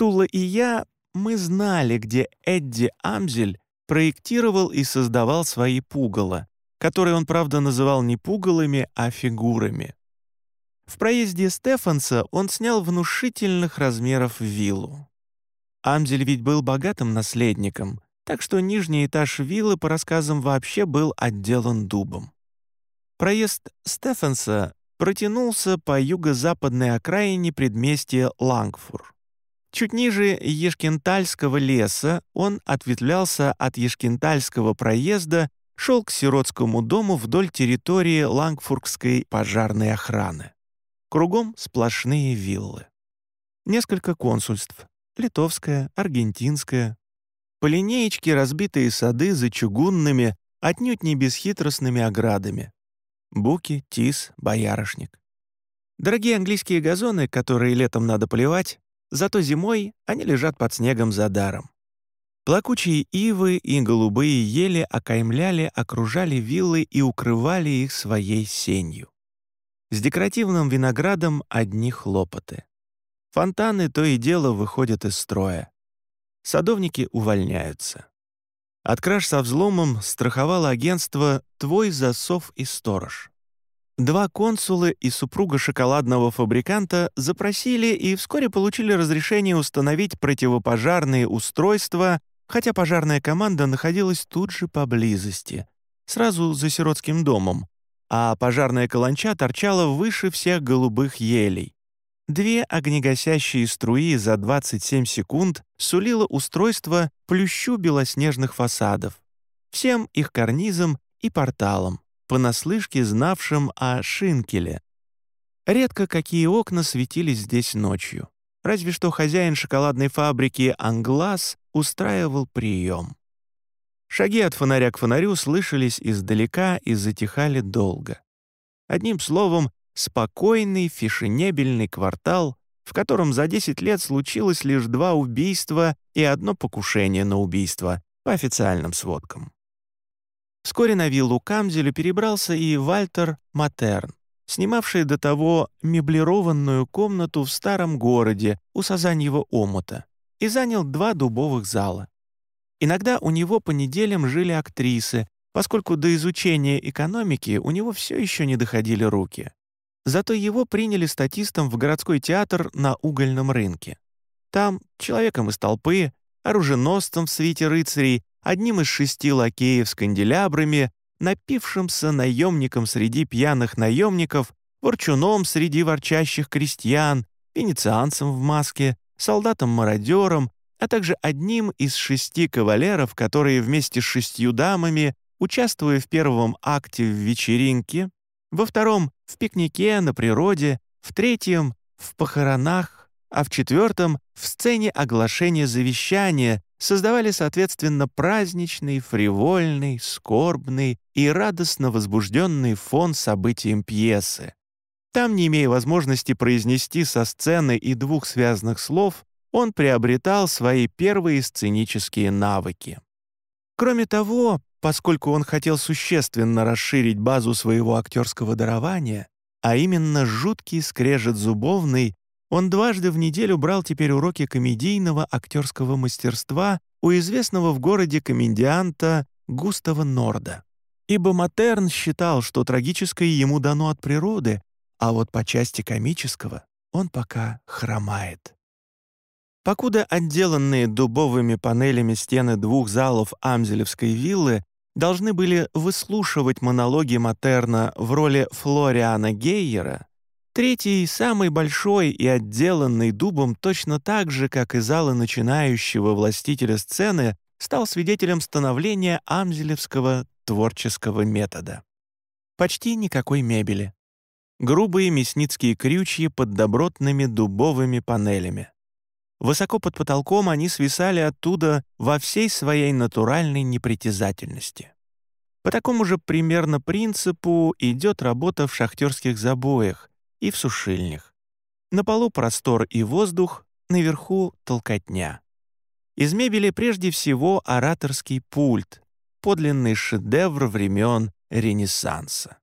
Тула и я, мы знали, где Эдди Амзель проектировал и создавал свои пугало, которые он, правда, называл не пугалами, а фигурами. В проезде Стефанса он снял внушительных размеров виллу. Амзель ведь был богатым наследником, так что нижний этаж виллы, по рассказам, вообще был отделан дубом. Проезд Стефанса протянулся по юго-западной окраине предместья Лангфур. Чуть ниже Ешкентальского леса он ответвлялся от Ешкентальского проезда, шел к сиротскому дому вдоль территории Лангфургской пожарной охраны. Кругом сплошные виллы. Несколько консульств — литовское, аргентинское. По линеечке разбитые сады за чугунными, отнюдь не бесхитростными оградами. Буки, тис, боярышник. Дорогие английские газоны, которые летом надо поливать, зато зимой они лежат под снегом за даром. Плакучие ивы и голубые ели окаймляли, окружали виллы и укрывали их своей сенью. С декоративным виноградом одни хлопоты. Фонтаны то и дело выходят из строя. Садовники увольняются. От краж со взломом страховало агентство «Твой засов и сторож». Два консулы и супруга шоколадного фабриканта запросили и вскоре получили разрешение установить противопожарные устройства, хотя пожарная команда находилась тут же поблизости, сразу за сиротским домом, а пожарная каланча торчала выше всех голубых елей. Две огнегасящие струи за 27 секунд сулило устройство плющу белоснежных фасадов, всем их карнизам и порталам, понаслышке знавшим о Шинкеле. Редко какие окна светились здесь ночью. Разве что хозяин шоколадной фабрики «Англас» устраивал прием. Шаги от фонаря к фонарю слышались издалека и затихали долго. Одним словом, спокойный фешенебельный квартал, в котором за 10 лет случилось лишь два убийства и одно покушение на убийство, по официальным сводкам. Вскоре на виллу Камзелю перебрался и Вальтер Матерн, снимавший до того меблированную комнату в старом городе у Сазаньего омута, и занял два дубовых зала. Иногда у него по неделям жили актрисы, поскольку до изучения экономики у него все еще не доходили руки. Зато его приняли статистом в городской театр на угольном рынке. Там, человеком из толпы, оруженосцем в свите рыцарей, одним из шести лакеев с канделябрами, напившимся наемником среди пьяных наемников, ворчуном среди ворчащих крестьян, венецианцем в маске, солдатом-мародером, а также одним из шести кавалеров, которые вместе с шестью дамами, участвуя в первом акте в вечеринке, во втором — в пикнике на природе, в третьем — в похоронах, а в четвертом — в сцене оглашения завещания, создавали, соответственно, праздничный, фривольный, скорбный и радостно возбужденный фон событиям пьесы. Там, не имея возможности произнести со сцены и двух связанных слов, он приобретал свои первые сценические навыки. Кроме того, поскольку он хотел существенно расширить базу своего актерского дарования, а именно жуткий скрежет зубовный, он дважды в неделю брал теперь уроки комедийного актерского мастерства у известного в городе комедианта Густава Норда. Ибо Матерн считал, что трагическое ему дано от природы, а вот по части комического он пока хромает. Покуда отделанные дубовыми панелями стены двух залов Амзелевской виллы должны были выслушивать монологи Матерна в роли Флориана Гейера, третий, самый большой и отделанный дубом точно так же, как и залы начинающего властителя сцены, стал свидетелем становления амзелевского творческого метода. Почти никакой мебели. Грубые мясницкие крючья под добротными дубовыми панелями. Высоко под потолком они свисали оттуда во всей своей натуральной непритязательности. По такому же примерно принципу идет работа в шахтерских забоях и в сушильнях. На полу простор и воздух, наверху — толкотня. Из мебели прежде всего ораторский пульт, подлинный шедевр времен Ренессанса.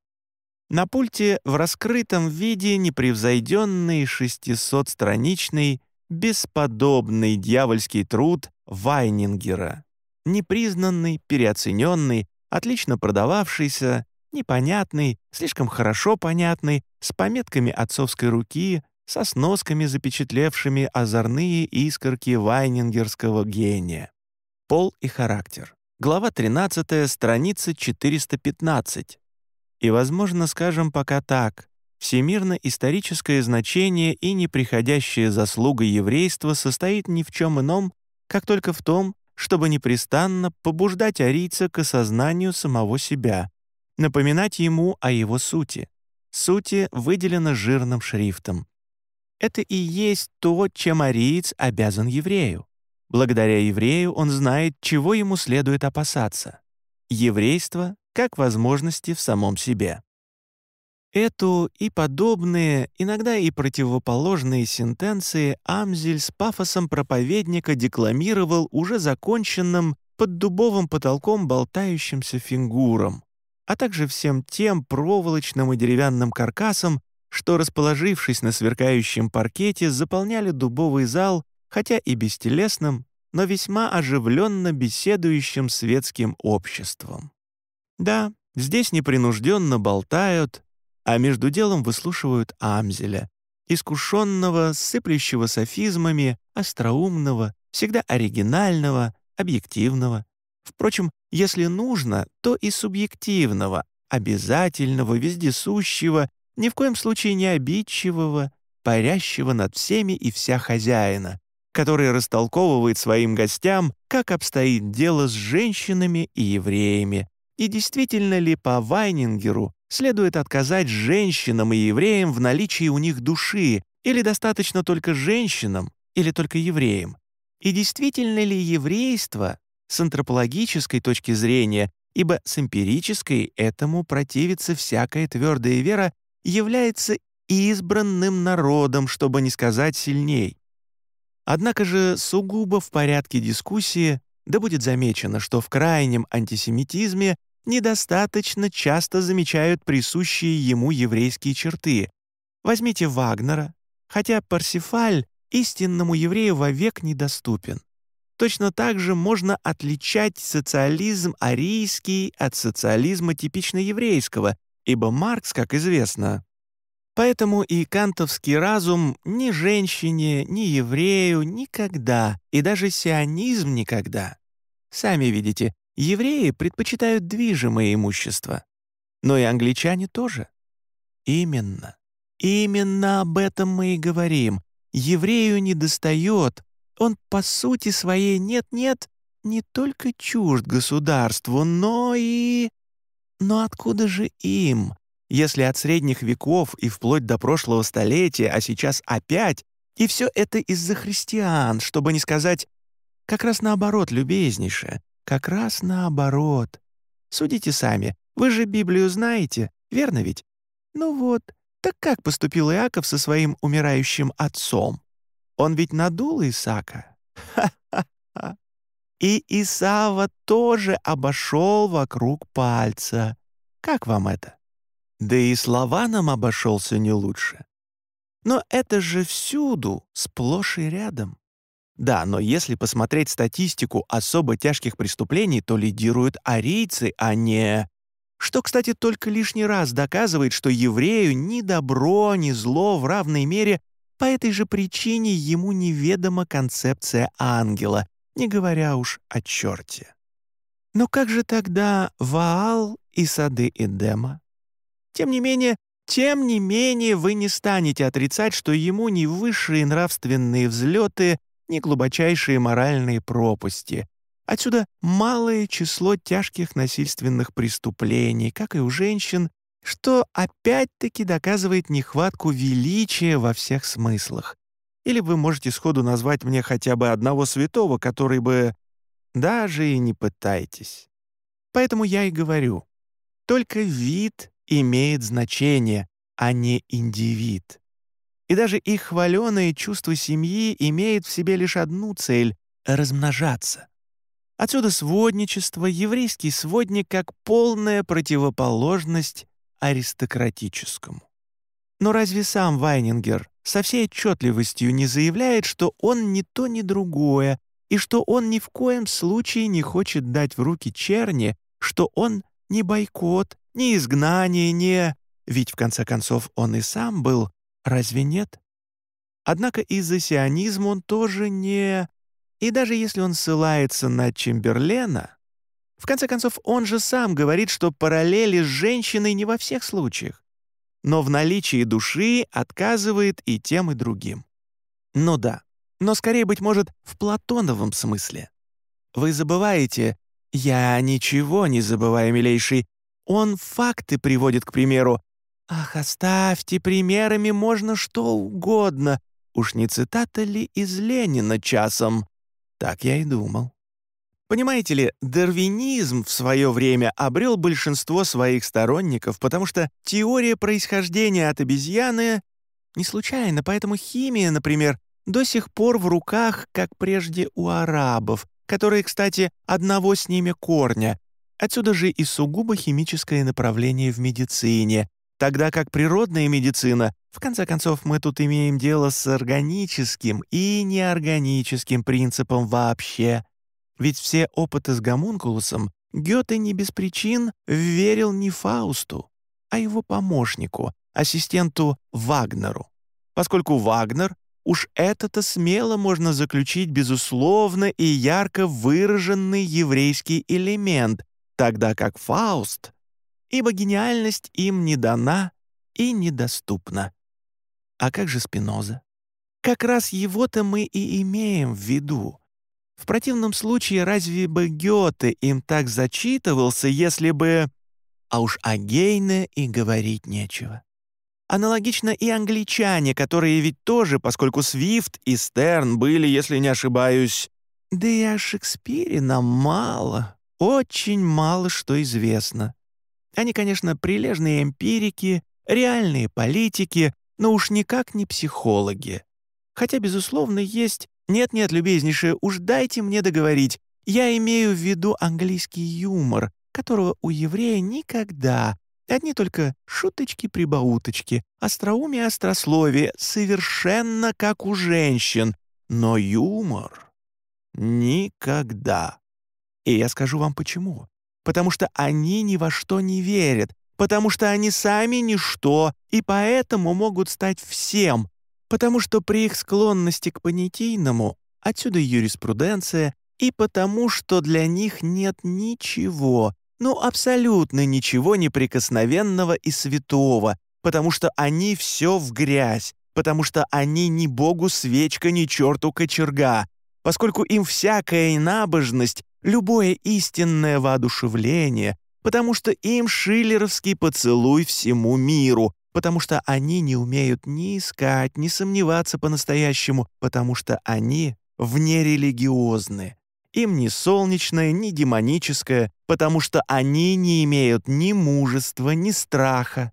На пульте в раскрытом виде непревзойденный 600-страничный бесподобный дьявольский труд Вайнингера, непризнанный, переоцененный, отлично продававшийся, непонятный, слишком хорошо понятный, с пометками отцовской руки, со сносками, запечатлевшими озорные искорки вайнингерского гения. Пол и характер. Глава 13, страница 415. И, возможно, скажем пока так, всемирно-историческое значение и неприходящая заслуга еврейства состоит ни в чем ином, как только в том, чтобы непрестанно побуждать арийца к осознанию самого себя, напоминать ему о его сути. Сути выделено жирным шрифтом. Это и есть то, чем ариец обязан еврею. Благодаря еврею он знает, чего ему следует опасаться. Еврейство как возможности в самом себе. Эту и подобные, иногда и противоположные сентенции Амзель с пафосом проповедника декламировал уже законченным под дубовым потолком болтающимся фигуром, а также всем тем проволочным и деревянным каркасом, что, расположившись на сверкающем паркете, заполняли дубовый зал, хотя и бестелесным, но весьма оживленно беседующим светским обществом. Да, здесь непринужденно болтают, а между делом выслушивают Амзеля, искушенного, сыплющего софизмами, остроумного, всегда оригинального, объективного. Впрочем, если нужно, то и субъективного, обязательного, вездесущего, ни в коем случае не обидчивого, парящего над всеми и вся хозяина, который растолковывает своим гостям, как обстоит дело с женщинами и евреями, и действительно ли по Вайнингеру следует отказать женщинам и евреям в наличии у них души, или достаточно только женщинам, или только евреям. И действительно ли еврейство с антропологической точки зрения, ибо с эмпирической этому противится всякая твердая вера, является избранным народом, чтобы не сказать сильней. Однако же сугубо в порядке дискуссии да будет замечено, что в крайнем антисемитизме недостаточно часто замечают присущие ему еврейские черты. Возьмите Вагнера, хотя Парсифаль истинному еврею вовек недоступен. Точно так же можно отличать социализм арийский от социализма типично еврейского, ибо Маркс, как известно. Поэтому и кантовский разум ни женщине, ни еврею никогда, и даже сионизм никогда. Сами видите, Евреи предпочитают движимое имущество. Но и англичане тоже. Именно. Именно об этом мы и говорим. Еврею не достает. Он по сути своей нет-нет, не только чужд государству, но и... Но откуда же им, если от средних веков и вплоть до прошлого столетия, а сейчас опять, и все это из-за христиан, чтобы не сказать как раз наоборот, любезнейшее, как раз наоборот. Судите сами, вы же Библию знаете, верно ведь? Ну вот, так как поступил Иаков со своим умирающим отцом? Он ведь надул Исаака. Ха-ха-ха. И Исава тоже обошел вокруг пальца. Как вам это? Да и слова нам обошелся не лучше. Но это же всюду, сплошь и рядом. Да, но если посмотреть статистику особо тяжких преступлений, то лидируют арийцы, а не... Что, кстати, только лишний раз доказывает, что еврею ни добро, ни зло в равной мере по этой же причине ему неведома концепция ангела, не говоря уж о черте. Но как же тогда Ваал и сады Эдема? Тем не менее, тем не менее вы не станете отрицать, что ему не высшие нравственные взлеты ни глубочайшие моральные пропасти. Отсюда малое число тяжких насильственных преступлений, как и у женщин, что опять-таки доказывает нехватку величия во всех смыслах. Или вы можете сходу назвать мне хотя бы одного святого, который бы... Даже и не пытайтесь. Поэтому я и говорю. Только вид имеет значение, а не индивид. И даже их хваленое чувство семьи имеет в себе лишь одну цель — размножаться. Отсюда сводничество, еврейский сводник как полная противоположность аристократическому. Но разве сам Вайнингер со всей отчетливостью не заявляет, что он ни то, ни другое, и что он ни в коем случае не хочет дать в руки черни, что он не бойкот, не изгнание, не... Ведь, в конце концов, он и сам был, разве нет? Однако из-за сионизма он тоже не... И даже если он ссылается на Чемберлена, в конце концов, он же сам говорит, что параллели с женщиной не во всех случаях, но в наличии души отказывает и тем, и другим. Ну да, но скорее, быть может, в платоновом смысле. Вы забываете, я ничего не забываю, милейший, он факты приводит, к примеру. Ах, оставьте примерами можно что угодно. Уж не цитата ли из Ленина часом? Так я и думал. Понимаете ли, дарвинизм в свое время обрел большинство своих сторонников, потому что теория происхождения от обезьяны не случайно, поэтому химия, например, до сих пор в руках, как прежде у арабов, которые, кстати, одного с ними корня. Отсюда же и сугубо химическое направление в медицине, тогда как природная медицина, в конце концов, мы тут имеем дело с органическим и неорганическим принципом вообще — ведь все опыты с гомункулусом Гёте не без причин верил не Фаусту, а его помощнику, ассистенту Вагнеру. Поскольку Вагнер, уж это-то смело можно заключить безусловно и ярко выраженный еврейский элемент, тогда как Фауст, ибо гениальность им не дана и недоступна. А как же Спиноза? Как раз его-то мы и имеем в виду — в противном случае разве бы Гёте им так зачитывался, если бы... А уж о Гейне и говорить нечего. Аналогично и англичане, которые ведь тоже, поскольку Свифт и Стерн были, если не ошибаюсь... Да и о Шекспире нам мало, очень мало что известно. Они, конечно, прилежные эмпирики, реальные политики, но уж никак не психологи. Хотя, безусловно, есть «Нет-нет, любезнейшая, уж дайте мне договорить. Я имею в виду английский юмор, которого у еврея никогда. Одни только шуточки-прибауточки, остроумие острословие, совершенно как у женщин. Но юмор — никогда. И я скажу вам почему. Потому что они ни во что не верят, потому что они сами ничто, и поэтому могут стать всем, потому что при их склонности к понятийному отсюда юриспруденция, и потому что для них нет ничего, ну абсолютно ничего неприкосновенного и святого, потому что они все в грязь, потому что они ни богу свечка, ни черту кочерга, поскольку им всякая набожность, любое истинное воодушевление, потому что им шиллеровский поцелуй всему миру, потому что они не умеют ни искать, ни сомневаться по-настоящему, потому что они внерелигиозны. Им ни солнечное, ни демоническое, потому что они не имеют ни мужества, ни страха,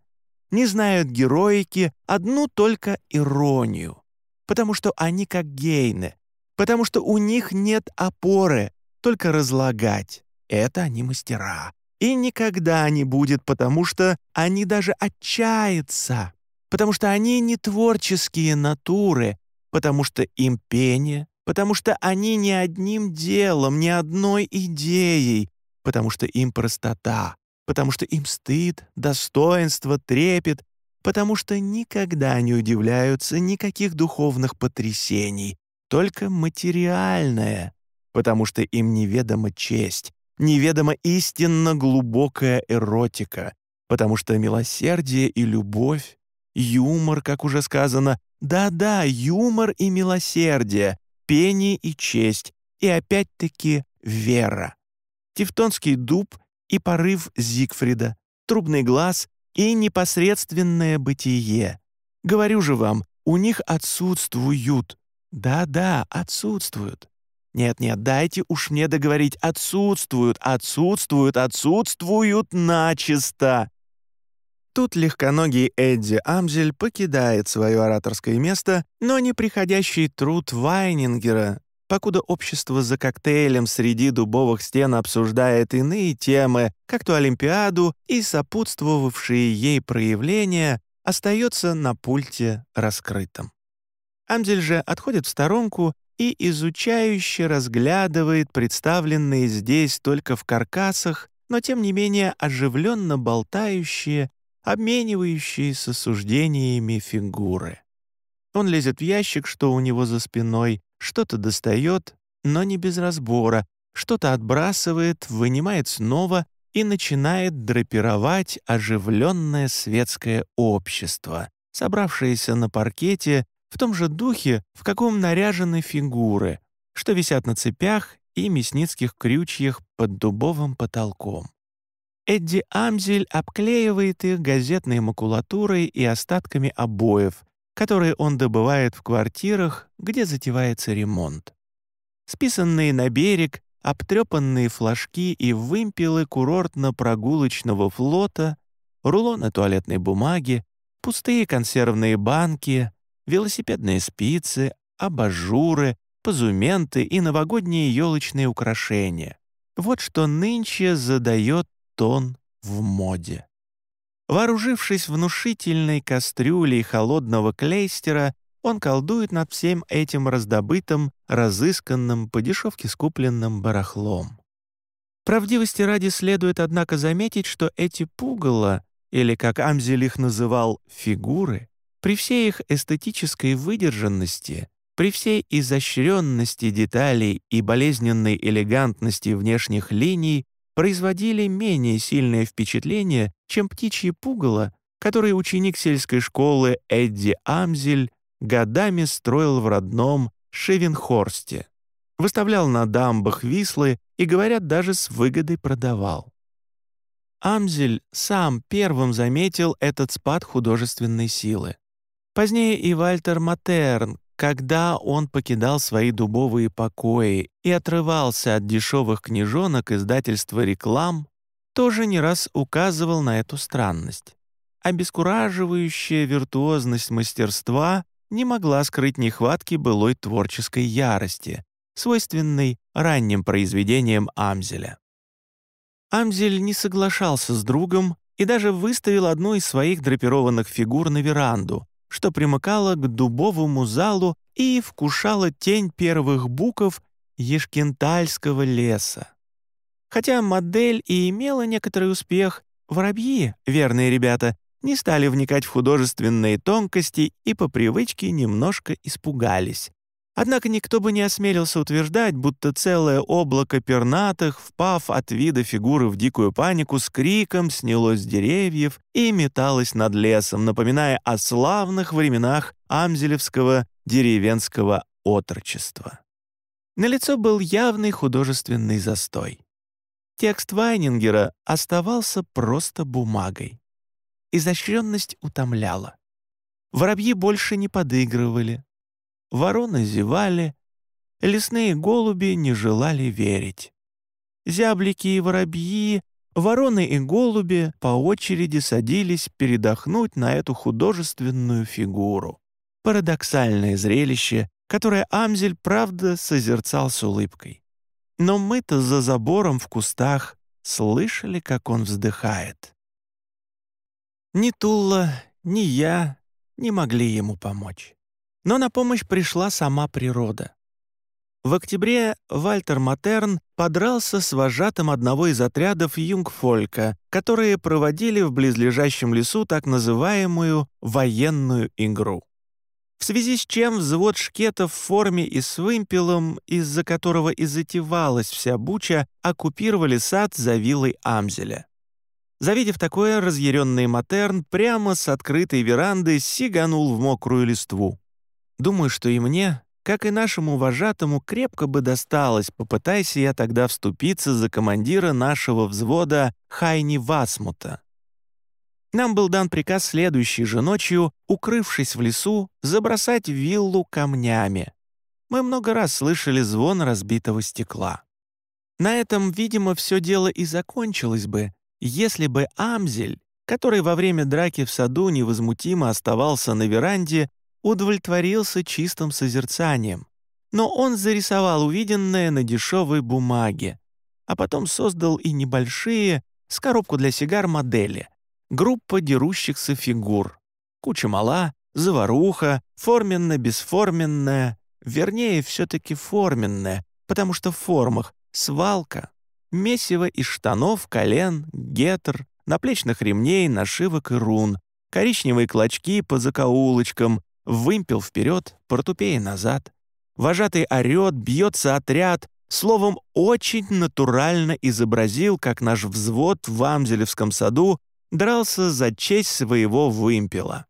не знают героики, одну только иронию, потому что они как гейны, потому что у них нет опоры, только разлагать. Это они мастера. И никогда не будет, потому что они даже отчаятся, потому что они не творческие натуры, потому что им пение, потому что они ни одним делом, ни одной идеей, потому что им простота, потому что им стыд, достоинство, трепет, потому что никогда не удивляются никаких духовных потрясений, только материальное, потому что им неведома честь, неведомо истинно глубокая эротика, потому что милосердие и любовь, юмор, как уже сказано, да-да, юмор и милосердие, пение и честь, и опять-таки вера. Тевтонский дуб и порыв Зигфрида, трубный глаз и непосредственное бытие. Говорю же вам, у них отсутствуют. Да-да, отсутствуют. Нет-нет, дайте уж мне договорить. Отсутствуют, отсутствуют, отсутствуют начисто. Тут легконогий Эдди Амзель покидает свое ораторское место, но неприходящий труд Вайнингера, покуда общество за коктейлем среди дубовых стен обсуждает иные темы, как то Олимпиаду и сопутствовавшие ей проявления, остается на пульте раскрытым. Амзель же отходит в сторонку и изучающе разглядывает представленные здесь только в каркасах, но тем не менее оживленно болтающие, обменивающиеся суждениями фигуры. Он лезет в ящик, что у него за спиной, что-то достает, но не без разбора, что-то отбрасывает, вынимает снова и начинает драпировать оживленное светское общество, собравшееся на паркете в том же духе, в каком наряжены фигуры, что висят на цепях и мясницких крючьях под дубовым потолком. Эдди Амзель обклеивает их газетной макулатурой и остатками обоев, которые он добывает в квартирах, где затевается ремонт. Списанные на берег, обтрепанные флажки и вымпелы курортно-прогулочного флота, рулоны туалетной бумаги, пустые консервные банки, велосипедные спицы, абажуры, позументы и новогодние елочные украшения. Вот что нынче задает тон в моде. Вооружившись внушительной кастрюлей холодного клейстера, он колдует над всем этим раздобытым, разысканным, по дешевке скупленным барахлом. Правдивости ради следует, однако, заметить, что эти пугало, или, как Амзель их называл, фигуры, при всей их эстетической выдержанности, при всей изощренности деталей и болезненной элегантности внешних линий производили менее сильное впечатление, чем птичьи пугало, которые ученик сельской школы Эдди Амзель годами строил в родном Шевенхорсте, выставлял на дамбах Вислы и, говорят, даже с выгодой продавал. Амзель сам первым заметил этот спад художественной силы. Позднее и Вальтер Матерн, когда он покидал свои дубовые покои и отрывался от дешевых книжонок издательства «Реклам», тоже не раз указывал на эту странность. Обескураживающая виртуозность мастерства не могла скрыть нехватки былой творческой ярости, свойственной ранним произведениям Амзеля. Амзель не соглашался с другом и даже выставил одну из своих драпированных фигур на веранду, что примыкало к дубовому залу и вкушало тень первых буков Ешкентальского леса. Хотя модель и имела некоторый успех, воробьи, верные ребята, не стали вникать в художественные тонкости и по привычке немножко испугались, Однако никто бы не осмелился утверждать, будто целое облако пернатых, впав от вида фигуры в дикую панику, с криком снялось с деревьев и металось над лесом, напоминая о славных временах амзелевского деревенского отрочества. На лицо был явный художественный застой. Текст Вайнингера оставался просто бумагой. Изощренность утомляла. Воробьи больше не подыгрывали, Вороны зевали, лесные голуби не желали верить. Зяблики и воробьи, вороны и голуби по очереди садились передохнуть на эту художественную фигуру. Парадоксальное зрелище, которое Амзель, правда, созерцал с улыбкой. Но мы-то за забором в кустах слышали, как он вздыхает. Ни Тула, ни я не могли ему помочь. Но на помощь пришла сама природа. В октябре Вальтер Матерн подрался с вожатым одного из отрядов юнгфолька, которые проводили в близлежащем лесу так называемую «военную игру». В связи с чем взвод шкетов в форме и с вымпелом, из-за которого и затевалась вся буча, оккупировали сад за виллой Амзеля. Завидев такое, разъяренный Матерн прямо с открытой веранды сиганул в мокрую листву. Думаю, что и мне, как и нашему вожатому, крепко бы досталось, попытайся я тогда вступиться за командира нашего взвода Хайни Васмута. Нам был дан приказ следующей же ночью, укрывшись в лесу, забросать виллу камнями. Мы много раз слышали звон разбитого стекла. На этом, видимо, все дело и закончилось бы, если бы Амзель, который во время драки в саду невозмутимо оставался на веранде, удовлетворился чистым созерцанием, но он зарисовал увиденное на дешевой бумаге, а потом создал и небольшие, с коробку для сигар модели, группа дерущихся фигур, куча мала, заваруха, форменно-бесформенная, вернее, все-таки форменная, потому что в формах свалка, месиво из штанов, колен, гетер, наплечных ремней, нашивок и рун, коричневые клочки по закоулочкам, вымпел вперед, портупея назад. Вожатый орет, бьется отряд, словом, очень натурально изобразил, как наш взвод в Амзелевском саду дрался за честь своего вымпела.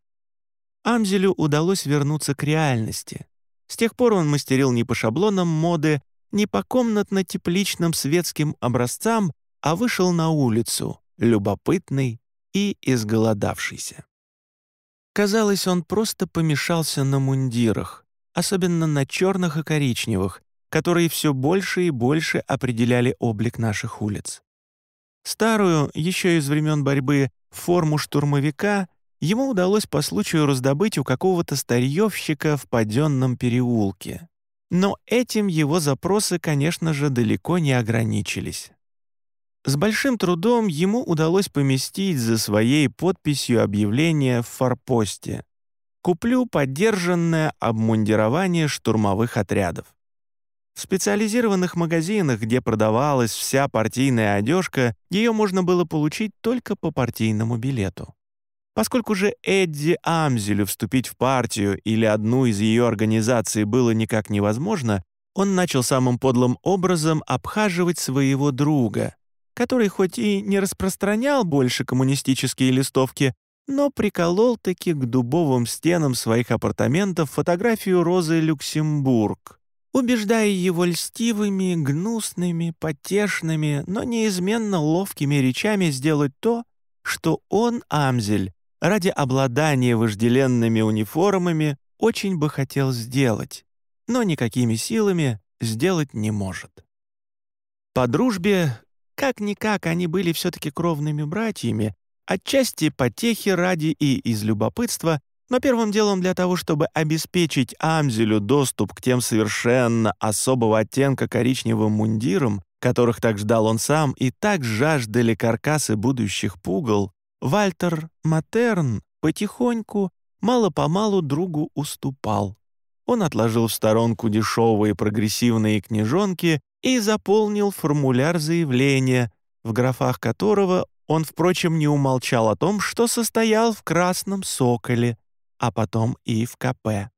Амзелю удалось вернуться к реальности. С тех пор он мастерил не по шаблонам моды, не по комнатно-тепличным светским образцам, а вышел на улицу, любопытный и изголодавшийся. Казалось, он просто помешался на мундирах, особенно на черных и коричневых, которые все больше и больше определяли облик наших улиц. Старую, еще из времен борьбы, форму штурмовика ему удалось по случаю раздобыть у какого-то старьевщика в паденном переулке. Но этим его запросы, конечно же, далеко не ограничились. С большим трудом ему удалось поместить за своей подписью объявление в форпосте «Куплю поддержанное обмундирование штурмовых отрядов». В специализированных магазинах, где продавалась вся партийная одежка, ее можно было получить только по партийному билету. Поскольку же Эдди Амзелю вступить в партию или одну из ее организаций было никак невозможно, он начал самым подлым образом обхаживать своего друга, который хоть и не распространял больше коммунистические листовки, но приколол-таки к дубовым стенам своих апартаментов фотографию Розы Люксембург, убеждая его льстивыми, гнусными, потешными, но неизменно ловкими речами сделать то, что он, Амзель, ради обладания вожделенными униформами очень бы хотел сделать, но никакими силами сделать не может. По дружбе, как-никак, они были все-таки кровными братьями, отчасти потехи ради и из любопытства, но первым делом для того, чтобы обеспечить Амзелю доступ к тем совершенно особого оттенка коричневым мундирам, которых так ждал он сам и так жаждали каркасы будущих пугал, Вальтер Матерн потихоньку, мало-помалу другу уступал. Он отложил в сторонку дешевые прогрессивные книжонки и заполнил формуляр заявления, в графах которого он, впрочем, не умолчал о том, что состоял в «Красном соколе», а потом и в КП.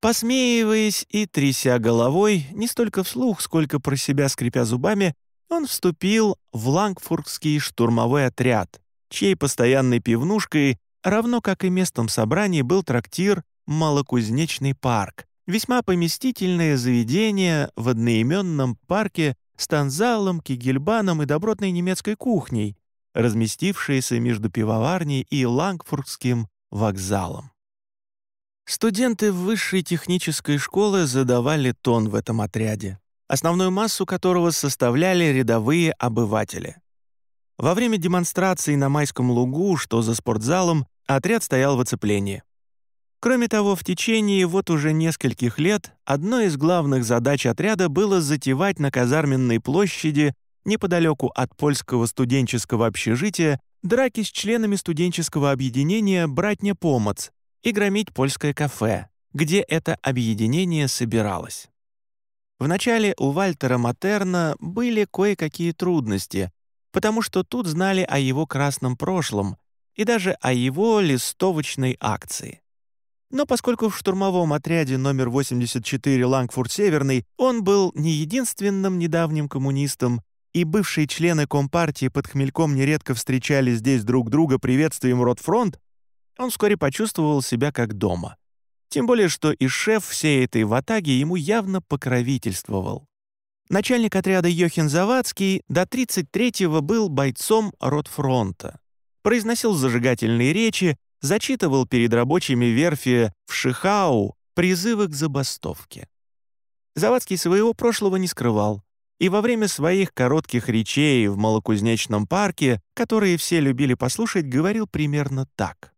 Посмеиваясь и тряся головой, не столько вслух, сколько про себя скрипя зубами, он вступил в Лангфургский штурмовой отряд, чьей постоянной пивнушкой, равно как и местом собраний, был трактир «Малокузнечный парк», весьма поместительное заведение в одноименном парке с танзалом, кигельбаном и добротной немецкой кухней, разместившееся между пивоварней и Лангфургским вокзалом. Студенты высшей технической школы задавали тон в этом отряде, основную массу которого составляли рядовые обыватели. Во время демонстрации на Майском лугу, что за спортзалом, отряд стоял в оцеплении. Кроме того, в течение вот уже нескольких лет одной из главных задач отряда было затевать на казарменной площади неподалеку от польского студенческого общежития драки с членами студенческого объединения «Братня Помоц» и громить польское кафе, где это объединение собиралось. Вначале у Вальтера Матерна были кое-какие трудности, потому что тут знали о его красном прошлом и даже о его листовочной акции. Но поскольку в штурмовом отряде номер 84 Лангфурт-Северный он был не единственным недавним коммунистом, и бывшие члены Компартии под хмельком нередко встречали здесь друг друга приветствием Ротфронт, он вскоре почувствовал себя как дома. Тем более, что и шеф всей этой ватаги ему явно покровительствовал. Начальник отряда Йохин Завадский до 33-го был бойцом Ротфронта. Произносил зажигательные речи, зачитывал перед рабочими верфи в Шихау призывы к забастовке. Завадский своего прошлого не скрывал, и во время своих коротких речей в Малокузнечном парке, которые все любили послушать, говорил примерно так.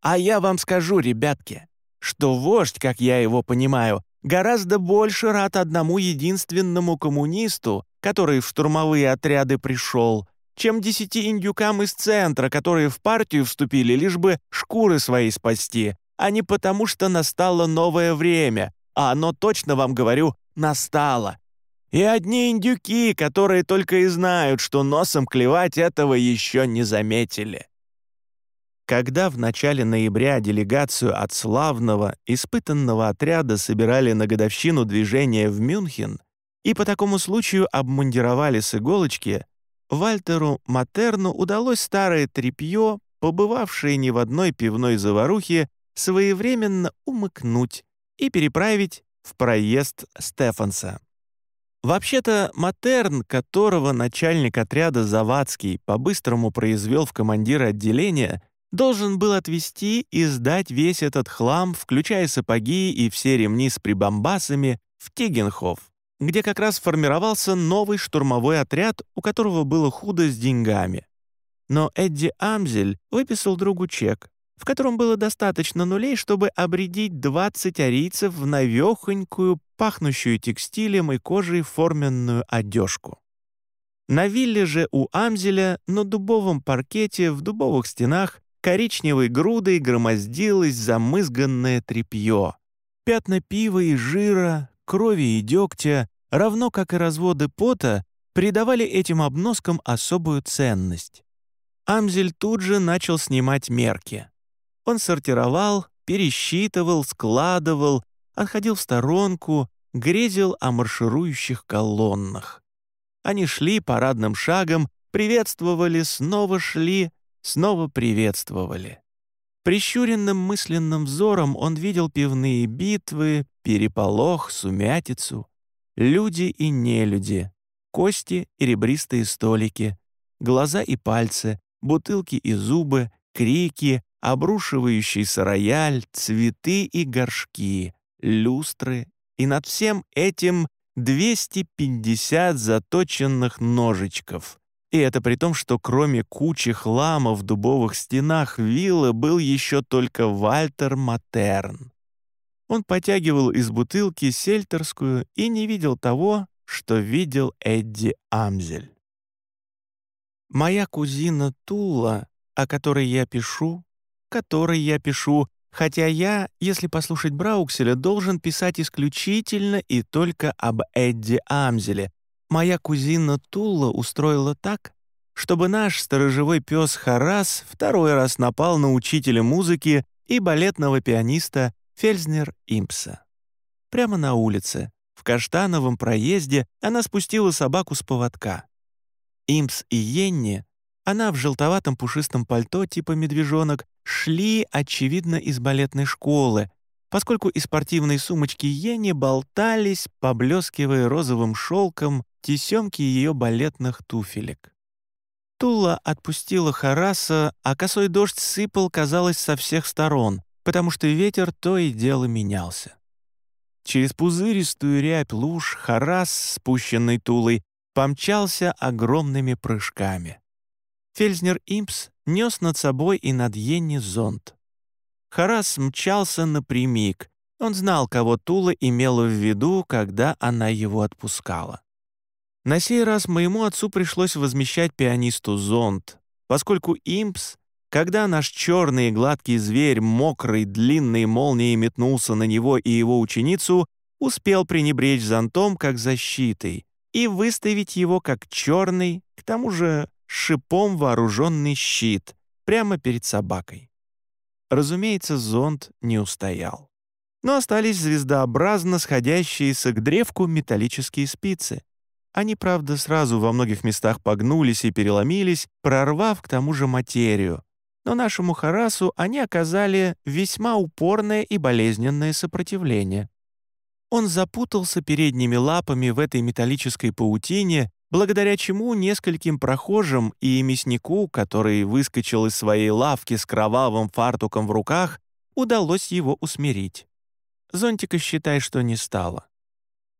«А я вам скажу, ребятки, что вождь, как я его понимаю, гораздо больше рад одному единственному коммунисту, который в штурмовые отряды пришел, чем десяти индюкам из центра, которые в партию вступили, лишь бы шкуры свои спасти, а не потому, что настало новое время, а оно точно, вам говорю, настало. И одни индюки, которые только и знают, что носом клевать этого еще не заметили. Когда в начале ноября делегацию от славного, испытанного отряда собирали на годовщину движения в Мюнхен и по такому случаю обмундировали с иголочки, Вальтеру Матерну удалось старое тряпье, побывавшее ни в одной пивной заварухе, своевременно умыкнуть и переправить в проезд Стефанса. Вообще-то Матерн, которого начальник отряда Завадский по-быстрому произвел в командира отделения, должен был отвезти и сдать весь этот хлам, включая сапоги и все ремни с прибамбасами, в Тигенхоф, где как раз формировался новый штурмовой отряд, у которого было худо с деньгами. Но Эдди Амзель выписал другу чек, в котором было достаточно нулей, чтобы обредить 20 арийцев в навехонькую, пахнущую текстилем и кожей форменную одежку. На вилле же у Амзеля на дубовом паркете в дубовых стенах коричневой грудой громоздилось замызганное тряпье. Пятна пива и жира, крови и дегтя, равно как и разводы пота, придавали этим обноскам особую ценность. Амзель тут же начал снимать мерки. Он сортировал, пересчитывал, складывал, отходил в сторонку, грезил о марширующих колоннах. Они шли парадным шагом, приветствовали, снова шли, снова приветствовали. Прищуренным мысленным взором он видел пивные битвы, переполох, сумятицу, люди и нелюди, кости и ребристые столики, глаза и пальцы, бутылки и зубы, крики, обрушивающийся рояль, цветы и горшки, люстры, и над всем этим 250 заточенных ножичков. И это при том, что кроме кучи хлама в дубовых стенах виллы был еще только Вальтер Матерн. Он потягивал из бутылки сельтерскую и не видел того, что видел Эдди Амзель. Моя кузина Тула, о которой я пишу, который я пишу, хотя я, если послушать Браукселя, должен писать исключительно и только об Эдди Амзеле. Моя кузина Тула устроила так, чтобы наш сторожевой пес Харас второй раз напал на учителя музыки и балетного пианиста Фельзнер Импса. Прямо на улице, в каштановом проезде, она спустила собаку с поводка. Импс и Йенни она в желтоватом пушистом пальто типа медвежонок шли, очевидно, из балетной школы, поскольку из спортивной сумочки Ени болтались, поблескивая розовым шелком, тесемки ее балетных туфелек. Тула отпустила Хараса, а косой дождь сыпал, казалось, со всех сторон, потому что ветер то и дело менялся. Через пузыристую рябь луж Харас, спущенный Тулой, помчался огромными прыжками. Фельзнер Импс нес над собой и над Йенни зонт. Харас мчался напрямик. Он знал, кого Тула имела в виду, когда она его отпускала. На сей раз моему отцу пришлось возмещать пианисту зонт, поскольку Импс, когда наш черный и гладкий зверь, мокрый, длинной молнией метнулся на него и его ученицу, успел пренебречь зонтом как защитой и выставить его как черный, к тому же шипом вооруженный щит прямо перед собакой. Разумеется, зонт не устоял. Но остались звездообразно сходящиеся к древку металлические спицы. Они, правда, сразу во многих местах погнулись и переломились, прорвав к тому же материю. Но нашему Харасу они оказали весьма упорное и болезненное сопротивление. Он запутался передними лапами в этой металлической паутине благодаря чему нескольким прохожим и мяснику, который выскочил из своей лавки с кровавым фартуком в руках, удалось его усмирить. Зонтика считай, что не стало.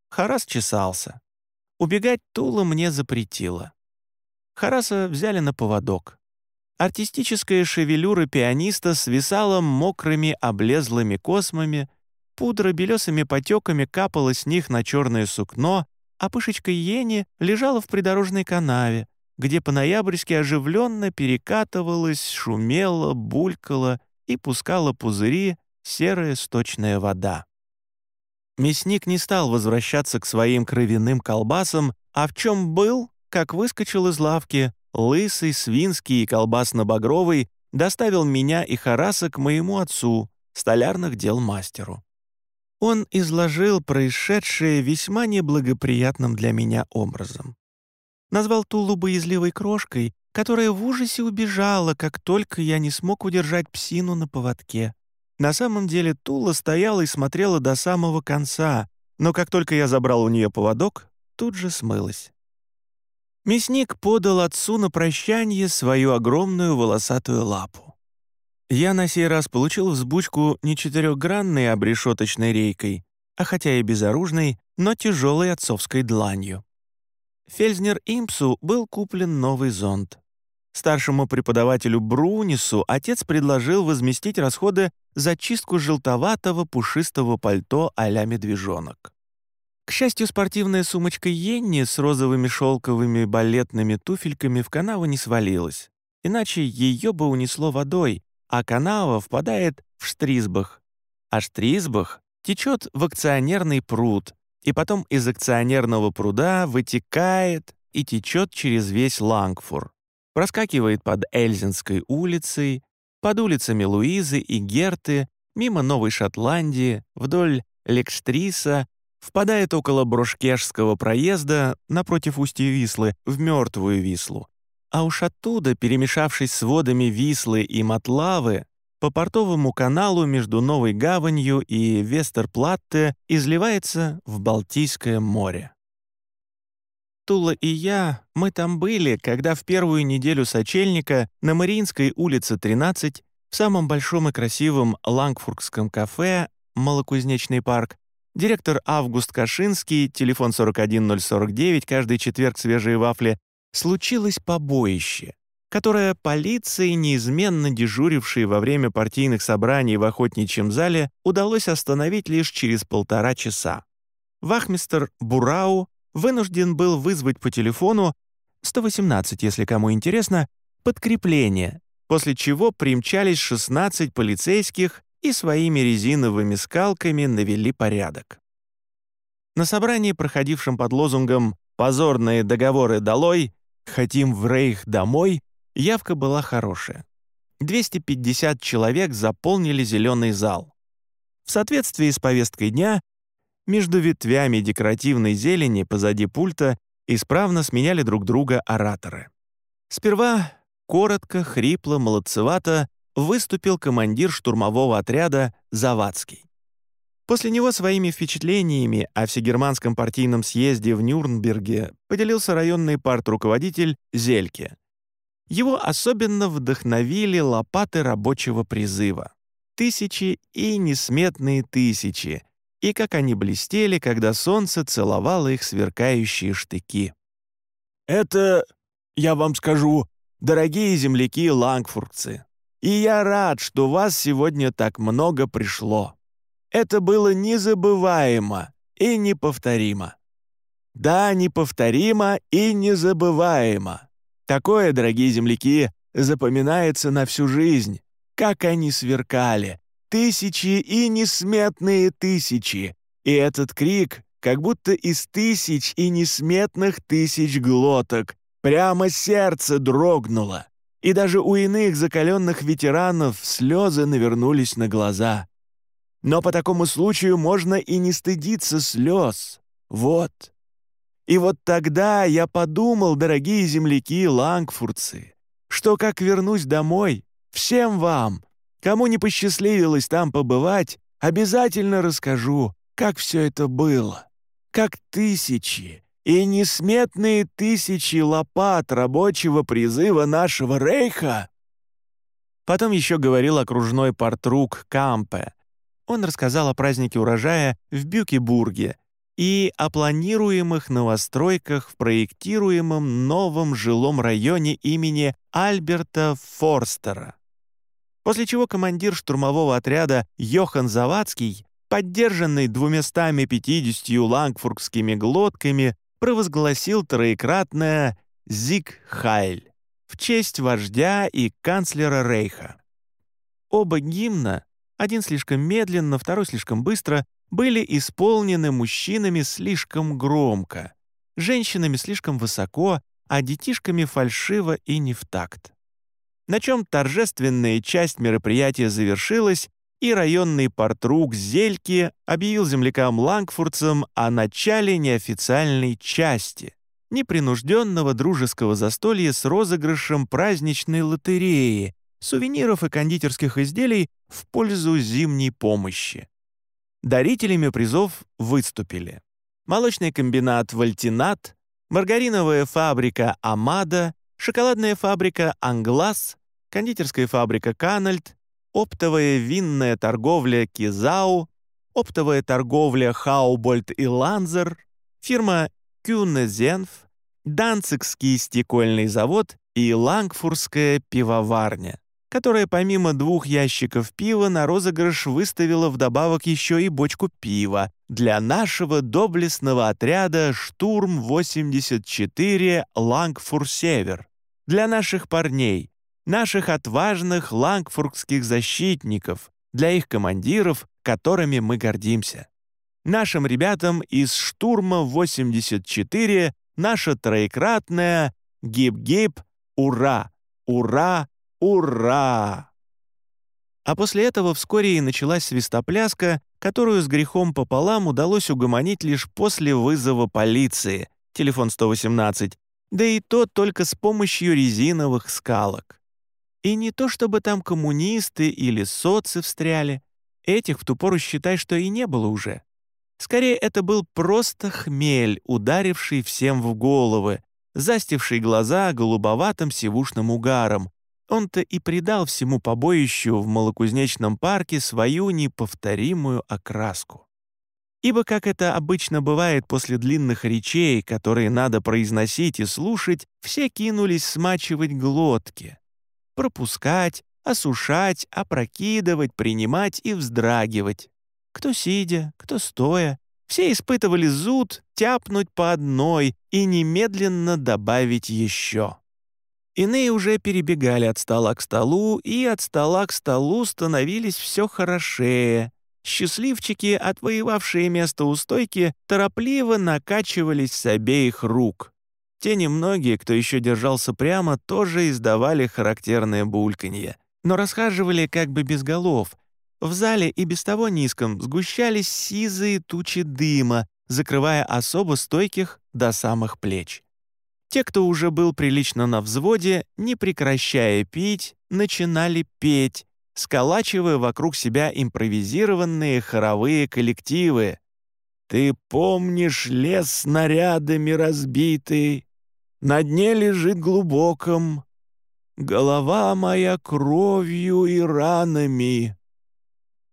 Харас чесался. Убегать Тула мне запретила. Хараса взяли на поводок. Артистическая шевелюра пианиста свисала мокрыми облезлыми космами, пудра белесыми потеками капала с них на черное сукно, а пышечка Йени лежала в придорожной канаве, где по-ноябрьски оживленно перекатывалась, шумела, булькала и пускала пузыри серая сточная вода. Мясник не стал возвращаться к своим кровяным колбасам, а в чем был, как выскочил из лавки, лысый, свинский и колбасно-багровый, доставил меня и Хараса к моему отцу, столярных дел мастеру. Он изложил происшедшее весьма неблагоприятным для меня образом. Назвал Тулу боязливой крошкой, которая в ужасе убежала, как только я не смог удержать псину на поводке. На самом деле Тула стояла и смотрела до самого конца, но как только я забрал у нее поводок, тут же смылась. Мясник подал отцу на прощание свою огромную волосатую лапу. Я на сей раз получил взбучку не четырехгранной обрешеточной рейкой, а хотя и безоружной, но тяжелой отцовской дланью. Фельзнер Импсу был куплен новый зонт. Старшему преподавателю Брунису отец предложил возместить расходы за чистку желтоватого пушистого пальто а-ля медвежонок. Счастью, спортивная сумочка Йенни с розовыми шелковыми балетными туфельками в канаву не свалилась, иначе ее бы унесло водой, а канава впадает в Штрисбах, а Штрисбах течет в акционерный пруд, и потом из акционерного пруда вытекает и течет через весь Лангфур. Проскакивает под Эльзинской улицей, под улицами Луизы и Герты, мимо Новой Шотландии, вдоль Лекштриса, впадает около Брошкешского проезда напротив устья Вислы в Мертвую Вислу. А уж оттуда, перемешавшись с водами Вислы и Матлавы, по портовому каналу между Новой Гаванью и Вестерплатте изливается в Балтийское море. Тула и я, мы там были, когда в первую неделю сочельника на Мариинской улице 13 в самом большом и красивом Лангфургском кафе «Малокузнечный парк» директор Август Кашинский, телефон 41049, каждый четверг свежие вафли, случилось побоище, которое полиции, неизменно дежурившей во время партийных собраний в охотничьем зале, удалось остановить лишь через полтора часа. Вахмистер Бурау вынужден был вызвать по телефону 118, если кому интересно, подкрепление, после чего примчались 16 полицейских и своими резиновыми скалками навели порядок. На собрании, проходившем под лозунгом «Позорные договоры долой! Хотим в рейх домой!» явка была хорошая. 250 человек заполнили зеленый зал. В соответствии с повесткой дня между ветвями декоративной зелени позади пульта исправно сменяли друг друга ораторы. Сперва коротко, хрипло, молодцевато выступил командир штурмового отряда Завадский. После него своими впечатлениями о всегерманском партийном съезде в Нюрнберге поделился районный партруководитель Зельке. Его особенно вдохновили лопаты рабочего призыва. Тысячи и несметные тысячи, и как они блестели, когда солнце целовало их сверкающие штыки. «Это, я вам скажу, дорогие земляки лангфуртцы, и я рад, что вас сегодня так много пришло. Это было незабываемо и неповторимо. Да, неповторимо и незабываемо. Такое, дорогие земляки, запоминается на всю жизнь. Как они сверкали, Тысячи и несметные тысячи. И этот крик, как будто из тысяч и несметных тысяч глоток, прямо сердце дрогнуло. И даже у иных закаленных ветеранов слезы навернулись на глаза. Но по такому случаю можно и не стыдиться слез. Вот. И вот тогда я подумал, дорогие земляки лангфурцы, что как вернусь домой, всем вам, Кому не посчастливилось там побывать, обязательно расскажу, как все это было. Как тысячи и несметные тысячи лопат рабочего призыва нашего рейха. Потом еще говорил окружной портрук Кампе. Он рассказал о празднике урожая в Бюкебурге и о планируемых новостройках в проектируемом новом жилом районе имени Альберта Форстера после чего командир штурмового отряда Йохан Завадский, поддержанный двумястами пятидесятью лангфургскими глотками, провозгласил троекратное «Зиг Хайль» в честь вождя и канцлера Рейха. Оба гимна, один слишком медленно, второй слишком быстро, были исполнены мужчинами слишком громко, женщинами слишком высоко, а детишками фальшиво и не в такт. На чем торжественная часть мероприятия завершилась, и районный портрук Зельки объявил землякам-лангфурцам о начале неофициальной части, непринужденного дружеского застолья с розыгрышем праздничной лотереи, сувениров и кондитерских изделий в пользу зимней помощи. Дарителями призов выступили молочный комбинат «Вальтинат», маргариновая фабрика «Амада», шоколадная фабрика «Англас», кондитерская фабрика «Канальд», оптовая винная торговля «Кизау», оптовая торговля «Хаубольд и Ланзер», фирма «Кюнезенф», Данцикский стекольный завод и Лангфурская пивоварня, которая помимо двух ящиков пива на розыгрыш выставила вдобавок еще и бочку пива для нашего доблестного отряда «Штурм-84 Лангфур-Север», для наших парней, наших отважных лангфургских защитников, для их командиров, которыми мы гордимся. Нашим ребятам из штурма 84 наша троекратная «Гип-гип! Ура! Ура! Ура!» А после этого вскоре и началась свистопляска, которую с грехом пополам удалось угомонить лишь после вызова полиции, телефон 118, да и то только с помощью резиновых скалок. И не то чтобы там коммунисты или соцы встряли. Этих в ту пору считай, что и не было уже. Скорее, это был просто хмель, ударивший всем в головы, застивший глаза голубоватым сивушным угаром. Он-то и придал всему побоищу в малокузнечном парке свою неповторимую окраску. Ибо, как это обычно бывает после длинных речей, которые надо произносить и слушать, все кинулись смачивать глотки пропускать, осушать, опрокидывать, принимать и вздрагивать. Кто сидя, кто стоя. Все испытывали зуд тяпнуть по одной и немедленно добавить еще. Иные уже перебегали от стола к столу, и от стола к столу становились все хорошее. Счастливчики, отвоевавшие место у стойки, торопливо накачивались с обеих рук. Те немногие, кто еще держался прямо, тоже издавали характерное бульканье, но расхаживали как бы без голов. В зале и без того низком сгущались сизые тучи дыма, закрывая особо стойких до самых плеч. Те, кто уже был прилично на взводе, не прекращая пить, начинали петь, сколачивая вокруг себя импровизированные хоровые коллективы. «Ты помнишь лес снарядами разбитый, на дне лежит глубоком. Голова моя кровью и ранами.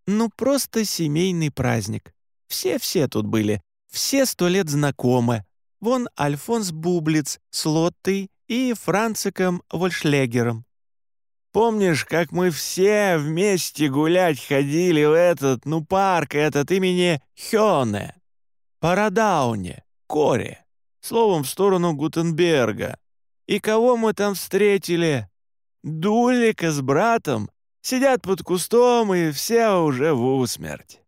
Ну, просто семейный праздник. Все-все тут были, все сто лет знакомы. Вон Альфонс Бублиц с Лоттой и Франциком Вольшлегером. Помнишь, как мы все вместе гулять ходили в этот, ну, парк этот имени Хёне, Парадауне, Коре? Словом, в сторону Гутенберга. И кого мы там встретили? Дулика с братом сидят под кустом, и все уже в усмерть.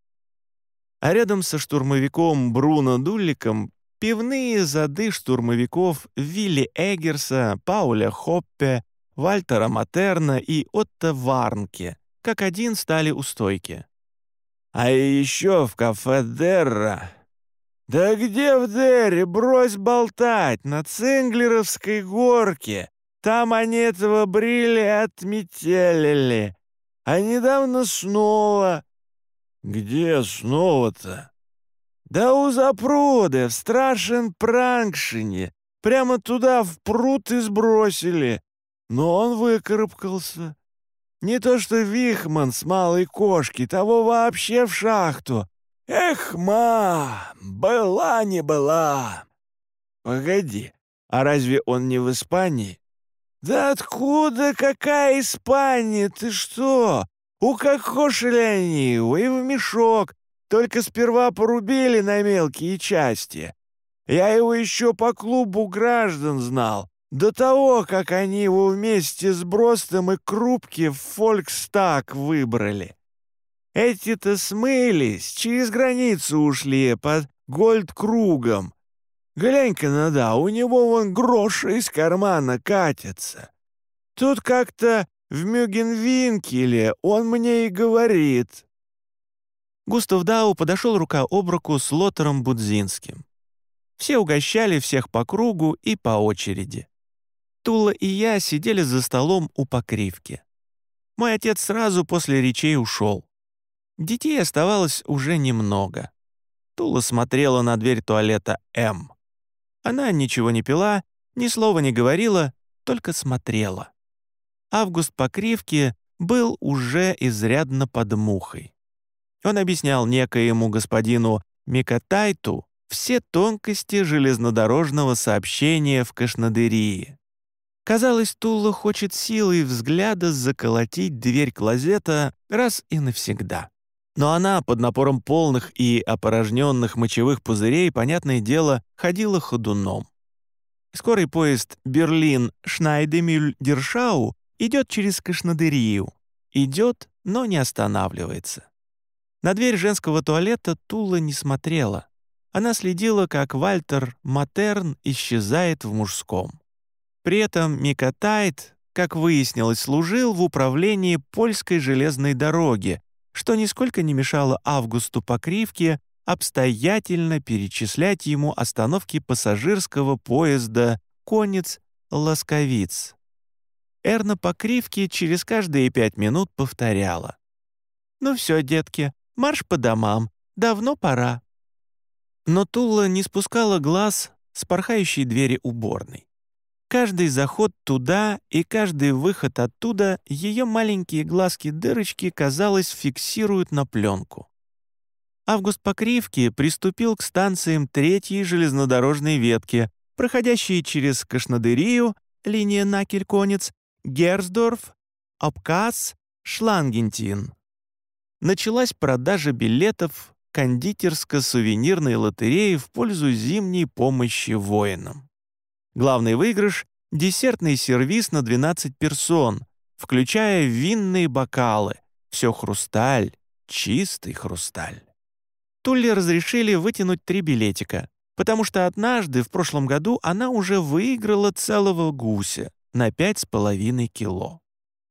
А рядом со штурмовиком Бруно Дулликом пивные зады штурмовиков Вилли Эггерса, Пауля Хоппе, Вальтера Матерна и Отто Варнке, как один стали у стойки. А еще в кафе Дерра «Да где в Дерри? Брось болтать! На Цинглеровской горке! Там они этого брили отметелили! А недавно снова...» «Где снова-то?» «Да у запруды, в Страшен Пранкшине! Прямо туда в пруд и сбросили! Но он выкарабкался!» Не то что Вихман с малой кошки, того вообще в шахту. «Эх, ма, была не была!» «Погоди, а разве он не в Испании?» «Да откуда какая Испания? Ты что? Укокошили они его и в мешок, только сперва порубили на мелкие части. Я его еще по клубу граждан знал, До того, как они его вместе с Бростом и Крупки в Фолькстаг выбрали. Эти-то смылись, через границу ушли под Гольдкругом. Глянь-ка нада, у него вон гроши из кармана катятся. Тут как-то в Мюгенвинкеле он мне и говорит». Густав Дау подошел рука об руку с Лотером Будзинским. Все угощали всех по кругу и по очереди. Тула и я сидели за столом у покривки. Мой отец сразу после речей ушел. Детей оставалось уже немного. Тула смотрела на дверь туалета М. Она ничего не пила, ни слова не говорила, только смотрела. Август Покривки был уже изрядно под мухой. Он объяснял некоему господину Микотайту все тонкости железнодорожного сообщения в Кашнадырии. Казалось, Тула хочет силой взгляда заколотить дверь клозета раз и навсегда. Но она под напором полных и опорожненных мочевых пузырей, понятное дело, ходила ходуном. Скорый поезд Берлин-Шнайдемюль-Дершау идет через Кашнадырию. Идет, но не останавливается. На дверь женского туалета Тула не смотрела. Она следила, как Вальтер Матерн исчезает в мужском. При этом Мика Тайт, как выяснилось, служил в управлении польской железной дороги, что нисколько не мешало Августу Покривке обстоятельно перечислять ему остановки пассажирского поезда «Конец-Ласковиц». Эрна Покривке через каждые пять минут повторяла. «Ну все, детки, марш по домам, давно пора». Но Тула не спускала глаз с порхающей двери уборной. Каждый заход туда и каждый выход оттуда ее маленькие глазки-дырочки, казалось, фиксируют на пленку. Август Покривки приступил к станциям третьей железнодорожной ветки, проходящей через Кашнадырию, линия Накель-Конец, Герсдорф, Обказ, Шлангентин. Началась продажа билетов кондитерско-сувенирной лотереи в пользу зимней помощи воинам. Главный выигрыш — десертный сервиз на 12 персон, включая винные бокалы. Все хрусталь, чистый хрусталь. Тулле разрешили вытянуть три билетика, потому что однажды в прошлом году она уже выиграла целого гуся на пять с половиной кило.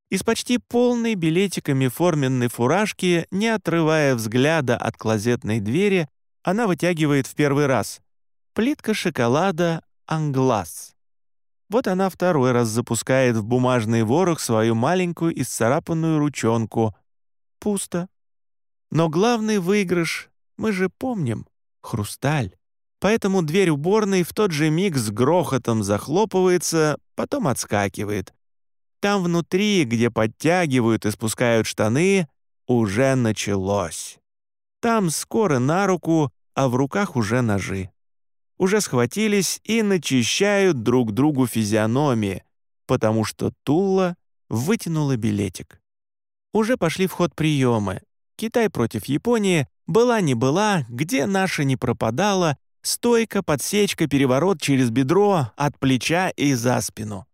Из почти полной билетиками форменной фуражки, не отрывая взгляда от клозетной двери, она вытягивает в первый раз. Плитка шоколада Англас. Вот она второй раз запускает в бумажный ворох свою маленькую исцарапанную ручонку. Пусто. Но главный выигрыш, мы же помним, хрусталь. Поэтому дверь уборной в тот же миг с грохотом захлопывается, потом отскакивает. Там внутри, где подтягивают и спускают штаны, уже началось. Там скоро на руку, а в руках уже ножи уже схватились и начищают друг другу физиономии, потому что Тула вытянула билетик. Уже пошли в ход приемы. Китай против Японии, была не была, где наша не пропадала, стойка, подсечка, переворот через бедро, от плеча и за спину.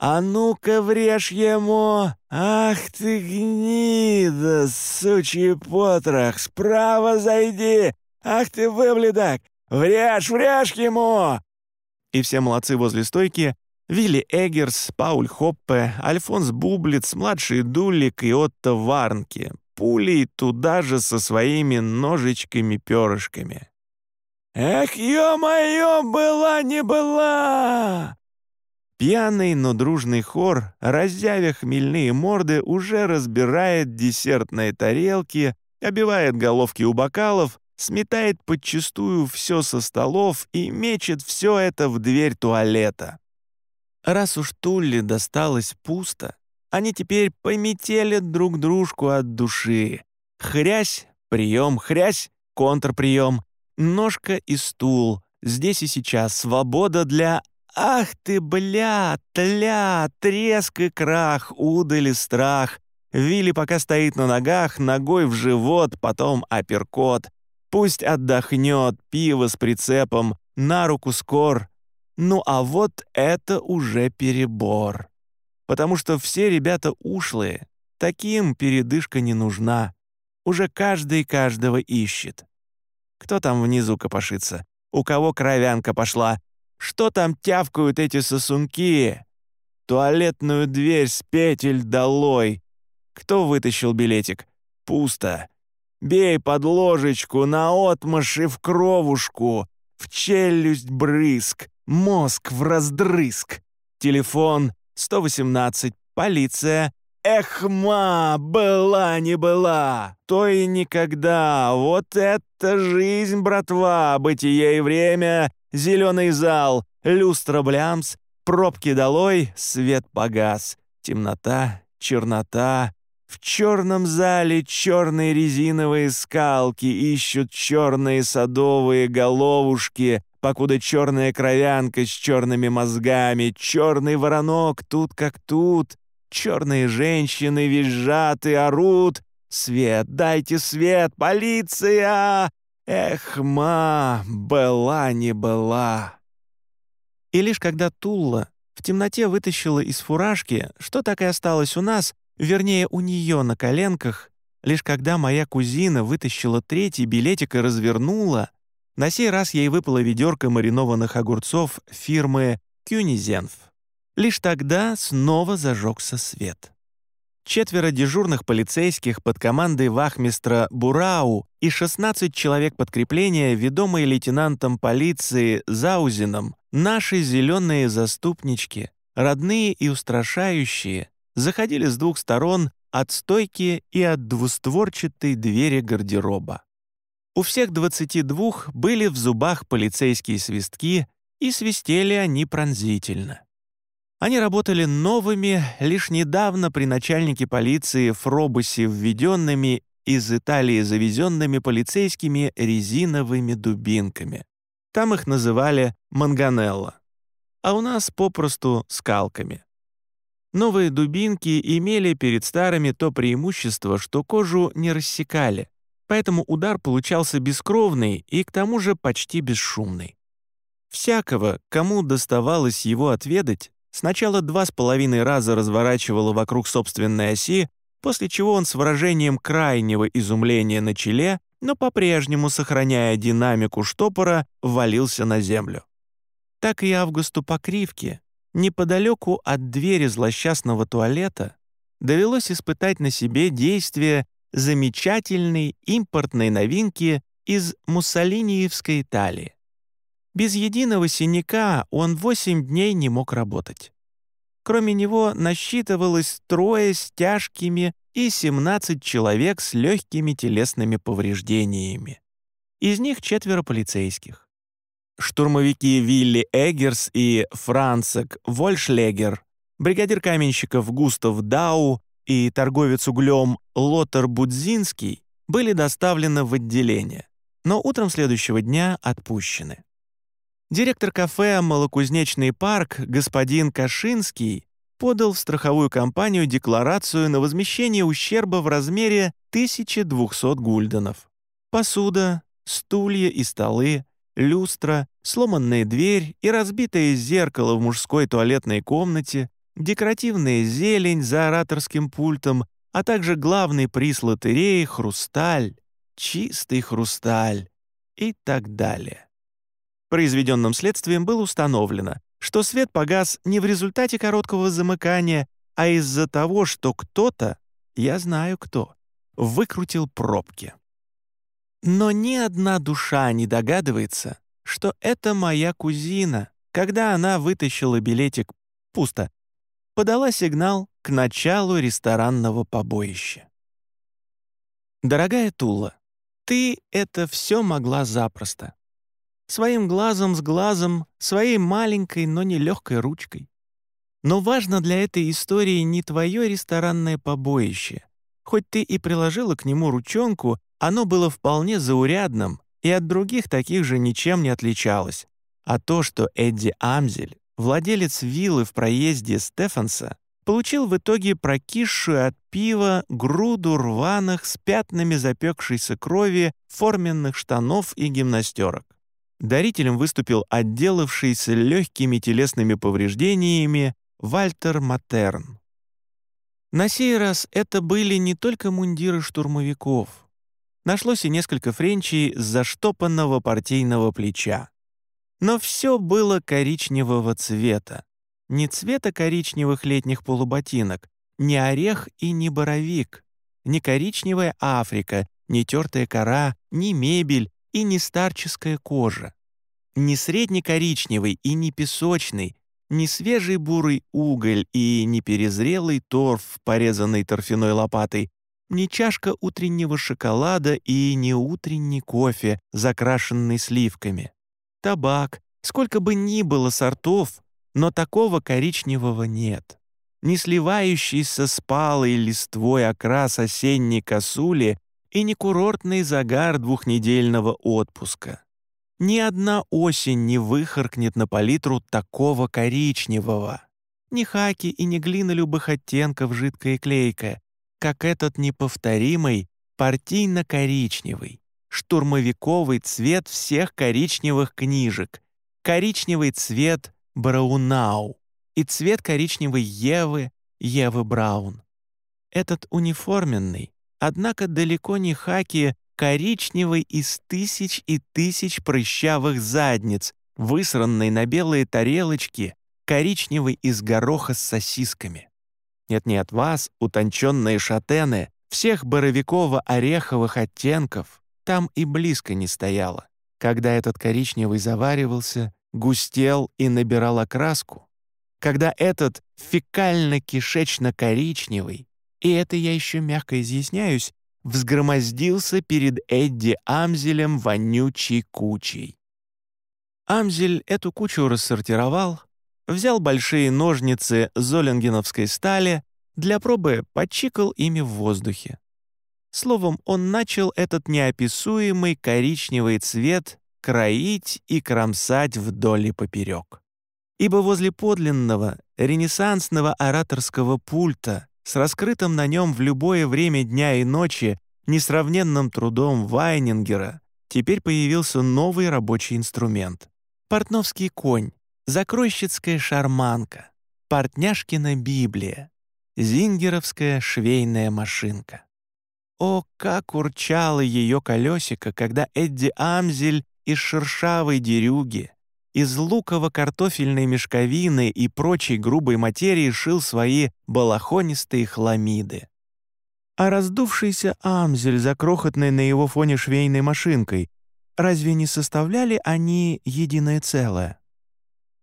«А ну-ка врежь ему! Ах ты гнида, сучий потрох! Справа зайди! Ах ты выбледок! «Вряжь, вряжь ему!» И все молодцы возле стойки Вилли Эггерс, Пауль Хоппе, Альфонс Бублиц, младший Дулик и Отто Варнки. Пулей туда же со своими ножичками-перышками. «Эх, ё-моё, была не была!» Пьяный, но дружный хор, разявя хмельные морды, уже разбирает десертные тарелки, обивает головки у бокалов, сметает подчистую все со столов и мечет все это в дверь туалета. Раз уж Тулли досталось пусто, они теперь пометелят друг дружку от души. Хрясь, прием, хрясь, контрприем, ножка и стул, здесь и сейчас свобода для «Ах ты, бля, тля, треск и крах, удали страх». Вилли пока стоит на ногах, ногой в живот, потом апперкот. Пусть отдохнет, пиво с прицепом, на руку скор. Ну а вот это уже перебор. Потому что все ребята ушлые, таким передышка не нужна. Уже каждый каждого ищет. Кто там внизу копошится? У кого кровянка пошла? Что там тявкают эти сосунки? Туалетную дверь с петель долой. Кто вытащил билетик? Пусто. Бей под ложечку, наотмашь и в кровушку. В челюсть брызг, мозг в раздрызг. Телефон 118, полиция. Эхма, была не была, то и никогда. Вот это жизнь, братва, бытие и время, зеленый зал, люстра блямс, пробки долой, свет погас, темнота, чернота, в черном зале черные резиновые скалки ищут черные садовые головушки, покуда черная кровянка с черными мозгами, черный воронок тут как тут, черные женщины визжат и орут. «Свет, дайте свет, полиция!» Эх, ма, была не была. И лишь когда Тулла в темноте вытащила из фуражки, что так и осталось у нас, Вернее, у нее на коленках, лишь когда моя кузина вытащила третий билетик и развернула, на сей раз ей выпала ведерко маринованных огурцов фирмы «Кюнизенф». Лишь тогда снова зажегся свет. Четверо дежурных полицейских под командой вахмистра Бурау и 16 человек подкрепления, ведомые лейтенантом полиции Заузином, наши зеленые заступнички, родные и устрашающие, заходили с двух сторон от стойки и от двустворчатой двери гардероба. У всех 22 были в зубах полицейские свистки, и свистели они пронзительно. Они работали новыми, лишь недавно при начальнике полиции Фробусе введенными из Италии завезенными полицейскими резиновыми дубинками. Там их называли «манганелло», а у нас попросту «скалками». Новые дубинки имели перед старыми то преимущество, что кожу не рассекали, поэтому удар получался бескровный и к тому же почти бесшумный. Всякого, кому доставалось его отведать, сначала два с половиной раза разворачивало вокруг собственной оси, после чего он с выражением крайнего изумления на челе, но по-прежнему сохраняя динамику штопора, валился на землю. Так и Августу по кривке, неподалеку от двери злосчастного туалета довелось испытать на себе действие замечательной импортной новинки из муссолиниевской Италии. Без единого синяка он 8 дней не мог работать. Кроме него насчитывалось трое с тяжкими и 17 человек с легкими телесными повреждениями. Из них четверо полицейских. Штурмовики Вилли Эггерс и Францек Вольшлегер, бригадир каменщиков Густав Дау и торговец углем Лотер Будзинский были доставлены в отделение, но утром следующего дня отпущены. Директор кафе «Малокузнечный парк» господин Кашинский подал в страховую компанию декларацию на возмещение ущерба в размере 1200 гульденов. Посуда, стулья и столы — люстра, сломанная дверь и разбитое зеркало в мужской туалетной комнате, декоративная зелень за ораторским пультом, а также главный приз лотереи — хрусталь, чистый хрусталь и так далее. Произведенным следствием было установлено, что свет погас не в результате короткого замыкания, а из-за того, что кто-то, я знаю кто, выкрутил пробки. Но ни одна душа не догадывается, что это моя кузина, когда она вытащила билетик пусто, подала сигнал к началу ресторанного побоища. Дорогая Тула, ты это все могла запросто. Своим глазом с глазом, своей маленькой, но не легкой ручкой. Но важно для этой истории не твое ресторанное побоище. Хоть ты и приложила к нему ручонку, оно было вполне заурядным и от других таких же ничем не отличалось. А то, что Эдди Амзель, владелец виллы в проезде Стефанса, получил в итоге прокисшую от пива груду рваных с пятнами запекшейся крови форменных штанов и гимнастерок. Дарителем выступил отделавшийся легкими телесными повреждениями Вальтер Матерн. На сей раз это были не только мундиры штурмовиков. Нашлось и несколько френчей с заштопанного партийного плеча. Но все было коричневого цвета. Не цвета коричневых летних полуботинок, не орех и не боровик, не коричневая Африка, не тертая кора, не мебель и не старческая кожа. Не среднекоричневый и не песочный, не свежий бурый уголь и не перезрелый торф, порезанный торфяной лопатой, не чашка утреннего шоколада и не утренний кофе, закрашенный сливками. Табак, сколько бы ни было сортов, но такого коричневого нет. Не сливающийся с палой листвой окрас осенней косули и не курортный загар двухнедельного отпуска. Ни одна осень не выхаркнет на палитру такого коричневого. Ни хаки и ни глина любых оттенков жидкая клейка, как этот неповторимый партийно-коричневый, штурмовиковый цвет всех коричневых книжек, коричневый цвет Браунау и цвет коричневой Евы, Евы Браун. Этот униформенный, однако далеко не хаки, коричневый из тысяч и тысяч прыщавых задниц, высранный на белые тарелочки, коричневый из гороха с сосисками. Нет-не от вас, утонченные шатены, всех боровиково-ореховых оттенков, там и близко не стояло, когда этот коричневый заваривался, густел и набирал окраску, когда этот фекально-кишечно-коричневый, и это я еще мягко изъясняюсь, взгромоздился перед Эдди Амзелем вонючей кучей. Амзель эту кучу рассортировал, взял большие ножницы золингеновской стали, для пробы подчикал ими в воздухе. Словом, он начал этот неописуемый коричневый цвет кроить и кромсать вдоль и поперек. Ибо возле подлинного, ренессансного ораторского пульта с раскрытым на нем в любое время дня и ночи несравненным трудом Вайнингера теперь появился новый рабочий инструмент. Портновский конь, закройщицкая шарманка, портняшкина Библия, зингеровская швейная машинка. О, как урчало ее колесико, когда Эдди Амзель из шершавой дерюги из луково-картофельной мешковины и прочей грубой материи шил свои балахонистые хламиды. А раздувшийся амзель за крохотной на его фоне швейной машинкой, разве не составляли они единое целое?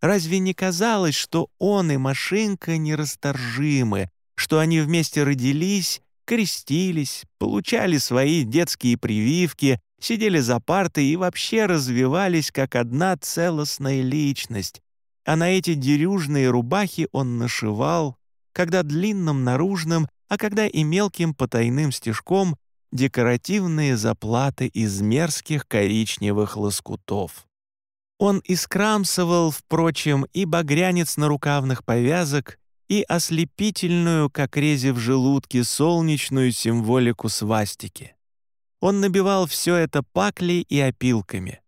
Разве не казалось, что он и машинка нерасторжимы, что они вместе родились, крестились, получали свои детские прививки, сидели за партой и вообще развивались как одна целостная личность, а на эти дерюжные рубахи он нашивал, когда длинным наружным, а когда и мелким потайным стежком декоративные заплаты из мерзких коричневых лоскутов. Он искрамсывал, впрочем, и багрянец на рукавных повязок, и ослепительную, как рези в желудке, солнечную символику свастики. Он набивал все это паклей и опилками.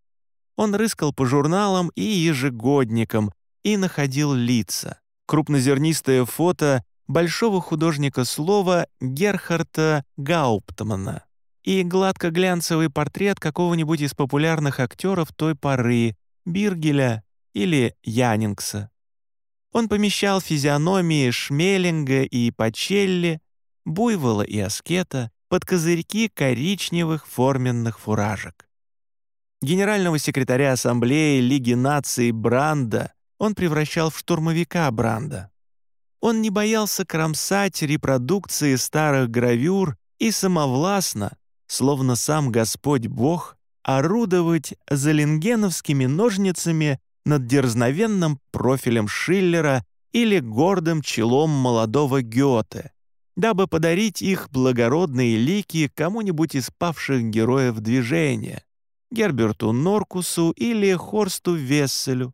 Он рыскал по журналам и ежегодникам и находил лица. Крупнозернистое фото большого художника слова Герхарда Гауптмана и гладкоглянцевый портрет какого-нибудь из популярных актеров той поры, Биргеля или Янингса. Он помещал физиономии Шмелинга и Пачелли, Буйвола и Аскета, под козырьки коричневых форменных фуражек. Генерального секретаря Ассамблеи Лиги наций Бранда он превращал в штурмовика Бранда. Он не боялся кромсать репродукции старых гравюр и самовластно, словно сам Господь Бог, орудовать заленгеновскими ножницами над дерзновенным профилем Шиллера или гордым челом молодого Гёте, дабы подарить их благородные лики кому-нибудь из павших героев движения, Герберту Норкусу или Хорсту Весселю.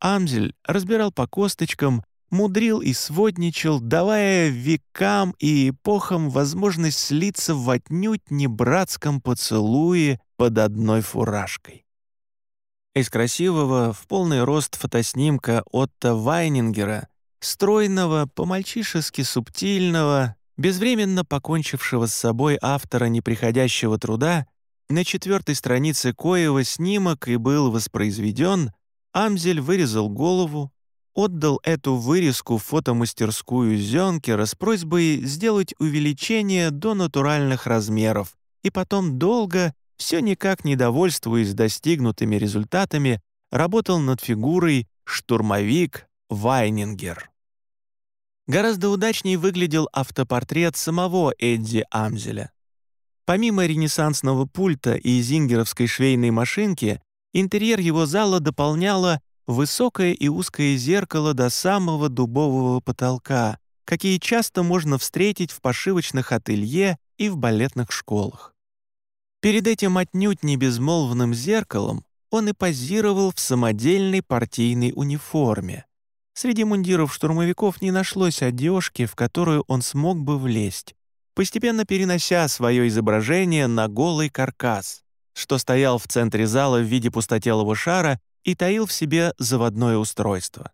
Амзель разбирал по косточкам, мудрил и сводничал, давая векам и эпохам возможность слиться в отнюдь не братском поцелуе под одной фуражкой. из красивого в полный рост фотоснимка Отто Вайнингера, стройного, по-мальчишески субтильного, безвременно покончившего с собой автора неприходящего труда, на четвертой странице коего снимок и был воспроизведен, Амзель вырезал голову, отдал эту вырезку в фотомастерскую Зёнкера с просьбой сделать увеличение до натуральных размеров и потом долго, все никак не довольствуясь достигнутыми результатами, работал над фигурой «Штурмовик Вайнингер». Гораздо удачнее выглядел автопортрет самого Эдди Амзеля. Помимо ренессансного пульта и зингеровской швейной машинки, интерьер его зала дополняло высокое и узкое зеркало до самого дубового потолка, какие часто можно встретить в пошивочных ателье и в балетных школах. Перед этим отнюдь не безмолвным зеркалом он и позировал в самодельной партийной униформе. Среди мундиров штурмовиков не нашлось одежки, в которую он смог бы влезть, постепенно перенося свое изображение на голый каркас, что стоял в центре зала в виде пустотелого шара и таил в себе заводное устройство.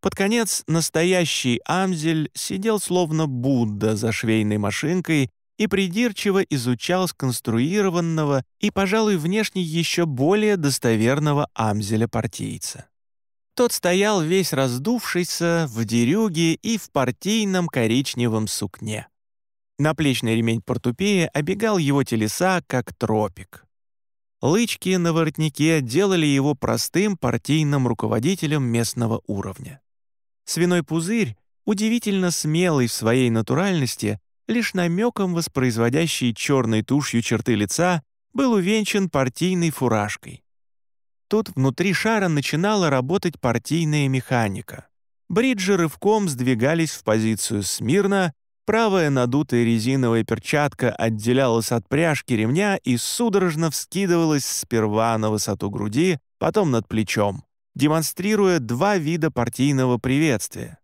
Под конец настоящий Амзель сидел словно Будда за швейной машинкой и придирчиво изучал сконструированного и, пожалуй, внешне еще более достоверного Амзеля-партийца. Тот стоял весь раздувшийся в дерюге и в партийном коричневом сукне. Наплечный ремень портупея обегал его телеса, как тропик. Лычки на воротнике делали его простым партийным руководителем местного уровня. Свиной пузырь, удивительно смелый в своей натуральности, лишь намеком воспроизводящий черной тушью черты лица, был увенчан партийной фуражкой. Тут внутри шара начинала работать партийная механика. Бриджи рывком сдвигались в позицию смирно, Правая надутая резиновая перчатка отделялась от пряжки ремня и судорожно вскидывалась сперва на высоту груди, потом над плечом, демонстрируя два вида партийного приветствия.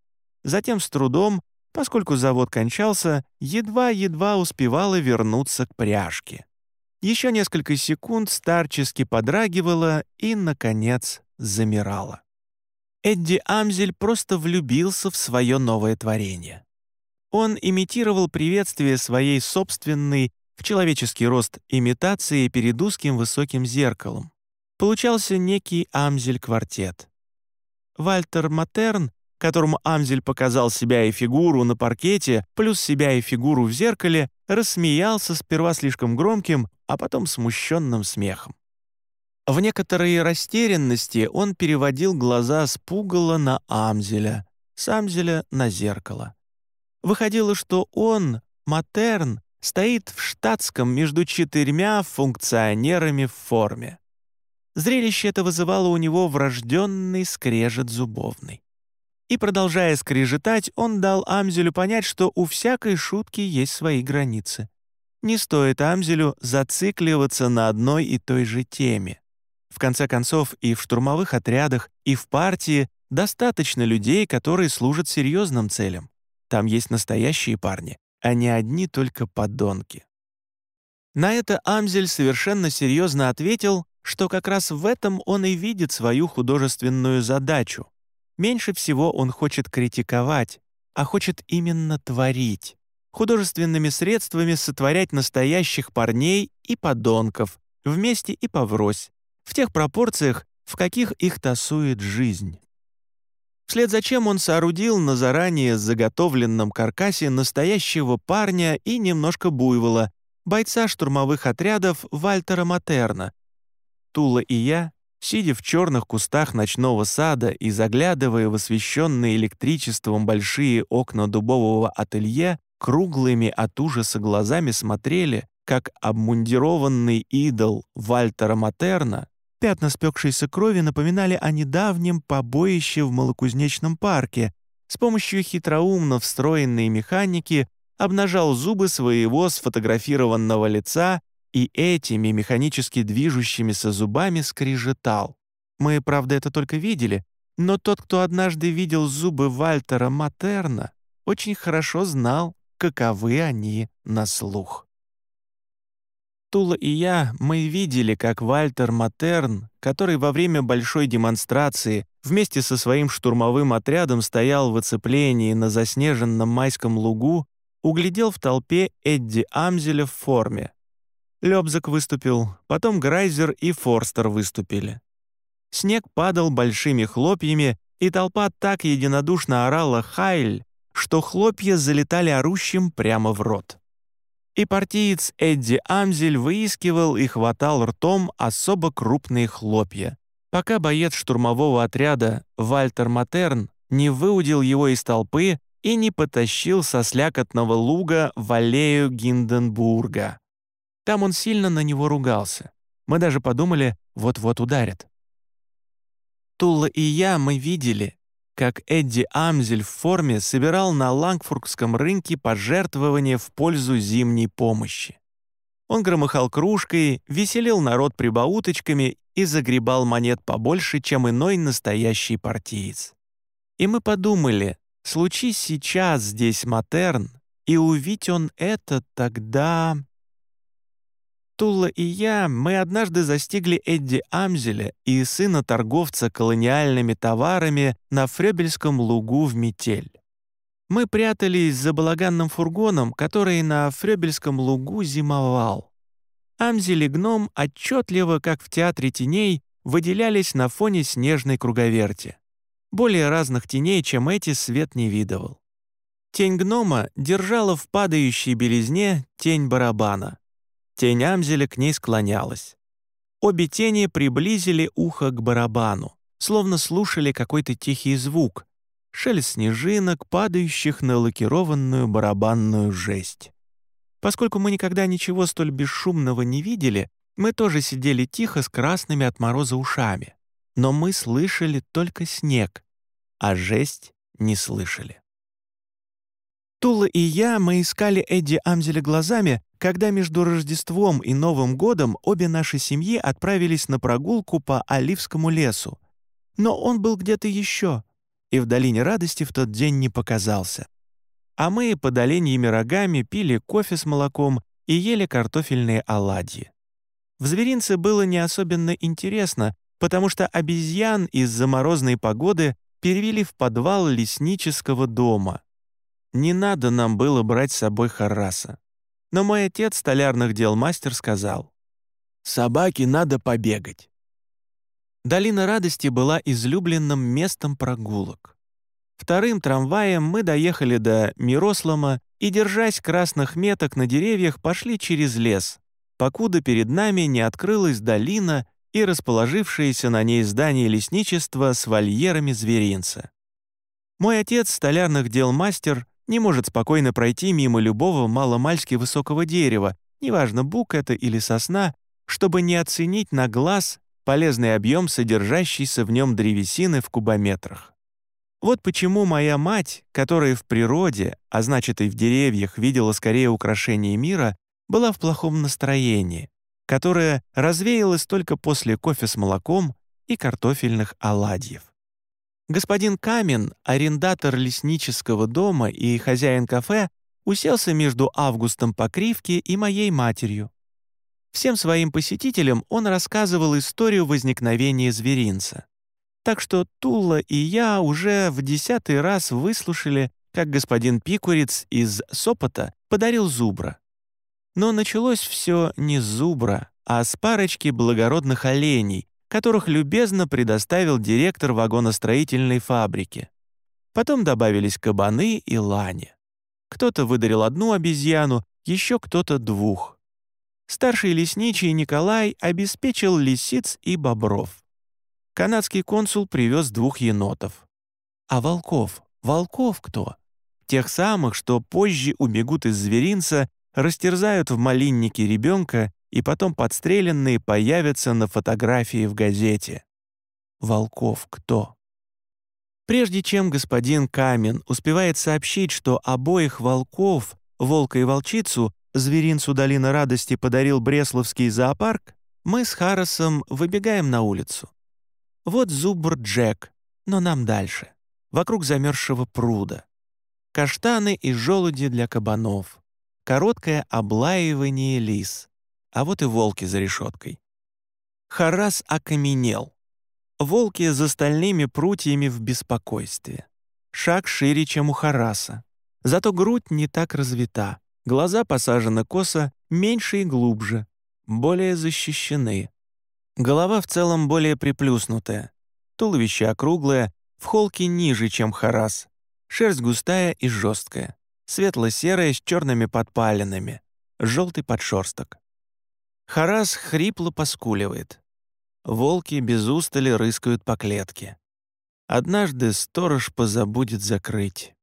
Затем с трудом, поскольку завод кончался, едва-едва успевала вернуться к пряжке. Еще несколько секунд старчески подрагивала и, наконец, замирала. Эдди Амзель просто влюбился в свое новое творение. Он имитировал приветствие своей собственной в человеческий рост имитации перед узким высоким зеркалом. Получался некий Амзель-квартет. Вальтер Матерн, которому Амзель показал себя и фигуру на паркете, плюс себя и фигуру в зеркале, рассмеялся сперва слишком громким, а потом смущенным смехом. В некоторой растерянности он переводил глаза с пугала на Амзеля, с Амзеля на зеркало. Выходило, что он, Матерн, стоит в штатском между четырьмя функционерами в форме. Зрелище это вызывало у него врожденный скрежет зубовный. И, продолжая скрежетать, он дал Амзелю понять, что у всякой шутки есть свои границы. Не стоит Амзелю зацикливаться на одной и той же теме. В конце концов, и в штурмовых отрядах, и в партии достаточно людей, которые служат серьезным целям. Там есть настоящие парни, а не одни только подонки. На это Амзель совершенно серьезно ответил, что как раз в этом он и видит свою художественную задачу. Меньше всего он хочет критиковать, а хочет именно творить. Художественными средствами сотворять настоящих парней и подонков, вместе и поврось, в тех пропорциях, в каких их тасует жизнь. Вслед за чем он соорудил на заранее заготовленном каркасе настоящего парня и немножко буйвола, бойца штурмовых отрядов Вальтера Матерна. Тула и я, сидя в черных кустах ночного сада и заглядывая в освещенные электричеством большие окна дубового ателье, круглыми от ужаса глазами смотрели, как обмундированный идол Вальтера Матерна Пятна спекшейся крови напоминали о недавнем побоище в малокузнечном парке. С помощью хитроумно встроенной механики обнажал зубы своего сфотографированного лица и этими механически движущимися зубами скрежетал. Мы, правда, это только видели, но тот, кто однажды видел зубы Вальтера Матерна, очень хорошо знал, каковы они на слух. Тула и я, мы видели, как Вальтер Матерн, который во время большой демонстрации вместе со своим штурмовым отрядом стоял в оцеплении на заснеженном майском лугу, углядел в толпе Эдди Амзеля в форме. Лёбзак выступил, потом Грайзер и Форстер выступили. Снег падал большими хлопьями, и толпа так единодушно орала «Хайль», что хлопья залетали орущим прямо в рот. И партиец Эдди Амзель выискивал и хватал ртом особо крупные хлопья, пока боец штурмового отряда Вальтер Матерн не выудил его из толпы и не потащил со слякотного луга в аллею Гинденбурга. Там он сильно на него ругался. Мы даже подумали, вот-вот ударят. Тула и я мы видели, как Эдди Амзель в форме собирал на Лангфургском рынке пожертвования в пользу зимней помощи. Он громыхал кружкой, веселил народ прибауточками и загребал монет побольше, чем иной настоящий партиец. И мы подумали, случись сейчас здесь Матерн, и увидеть он это тогда... Тула и я, мы однажды застигли Эдди Амзеля и сына торговца колониальными товарами на Фребельском лугу в метель. Мы прятались за балаганным фургоном, который на Фребельском лугу зимовал. Амзель и гном отчетливо, как в театре теней, выделялись на фоне снежной круговерти. Более разных теней, чем эти, свет не видывал. Тень гнома держала в падающей белизне тень барабана — Тень Амзеля к ней склонялась. Обе тени приблизили ухо к барабану, словно слушали какой-то тихий звук, шелест снежинок, падающих на лакированную барабанную жесть. Поскольку мы никогда ничего столь бесшумного не видели, мы тоже сидели тихо с красными от мороза ушами. Но мы слышали только снег, а жесть не слышали. Тула и я, мы искали Эдди Амзеля глазами, когда между Рождеством и Новым годом обе наши семьи отправились на прогулку по Оливскому лесу. Но он был где-то еще, и в Долине Радости в тот день не показался. А мы под оленьими рогами пили кофе с молоком и ели картофельные оладьи. В зверинце было не особенно интересно, потому что обезьян из-за морозной погоды перевели в подвал леснического дома. Не надо нам было брать с собой Харраса. Но мой отец, столярных дел мастер, сказал, «Собаке надо побегать». Долина радости была излюбленным местом прогулок. Вторым трамваем мы доехали до Мирослама и, держась красных меток на деревьях, пошли через лес, покуда перед нами не открылась долина и расположившееся на ней здание лесничества с вольерами зверинца. Мой отец, столярных дел мастер, не может спокойно пройти мимо любого маломальски высокого дерева, неважно, бук это или сосна, чтобы не оценить на глаз полезный объем содержащейся в нем древесины в кубометрах. Вот почему моя мать, которая в природе, а значит и в деревьях, видела скорее украшение мира, была в плохом настроении, которое развеялось только после кофе с молоком и картофельных оладьев. Господин Камен, арендатор леснического дома и хозяин кафе, уселся между Августом Покривки и моей матерью. Всем своим посетителям он рассказывал историю возникновения зверинца. Так что Тула и я уже в десятый раз выслушали, как господин Пикурец из Сопота подарил зубра. Но началось все не с зубра, а с парочки благородных оленей, которых любезно предоставил директор вагоностроительной фабрики. Потом добавились кабаны и лани. Кто-то выдарил одну обезьяну, еще кто-то двух. Старший лесничий Николай обеспечил лисиц и бобров. Канадский консул привез двух енотов. А волков? Волков кто? Тех самых, что позже убегут из зверинца, растерзают в малиннике ребенка и потом подстреленные появятся на фотографии в газете. Волков кто? Прежде чем господин Камен успевает сообщить, что обоих волков, волка и волчицу, зверинцу Долина Радости подарил Бресловский зоопарк, мы с Харрисом выбегаем на улицу. Вот зубр Джек, но нам дальше, вокруг замерзшего пруда. Каштаны и желуди для кабанов. Короткое облаивание лис а вот и волки за решеткой. Харас окаменел. Волки за стальными прутьями в беспокойстве. Шаг шире, чем у Хараса. Зато грудь не так развита. Глаза посажены косо, меньше и глубже. Более защищены. Голова в целом более приплюснутая. Туловище округлое, в холке ниже, чем Харас. Шерсть густая и жесткая. Светло-серая с черными подпалинами. Желтый подшерсток. Харас хрипло поскуливает. Волки без устали рыскают по клетке. Однажды сторож позабудет закрыть.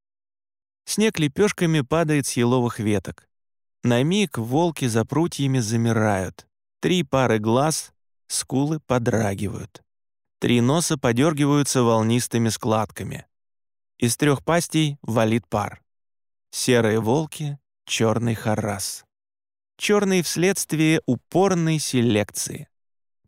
Снег лепешками падает с еловых веток. На миг волки за прутьями замирают. Три пары глаз, скулы подрагивают. Три носа подергиваются волнистыми складками. Из трех пастей валит пар. Серые волки, черный харрас. Черный вследствие упорной селекции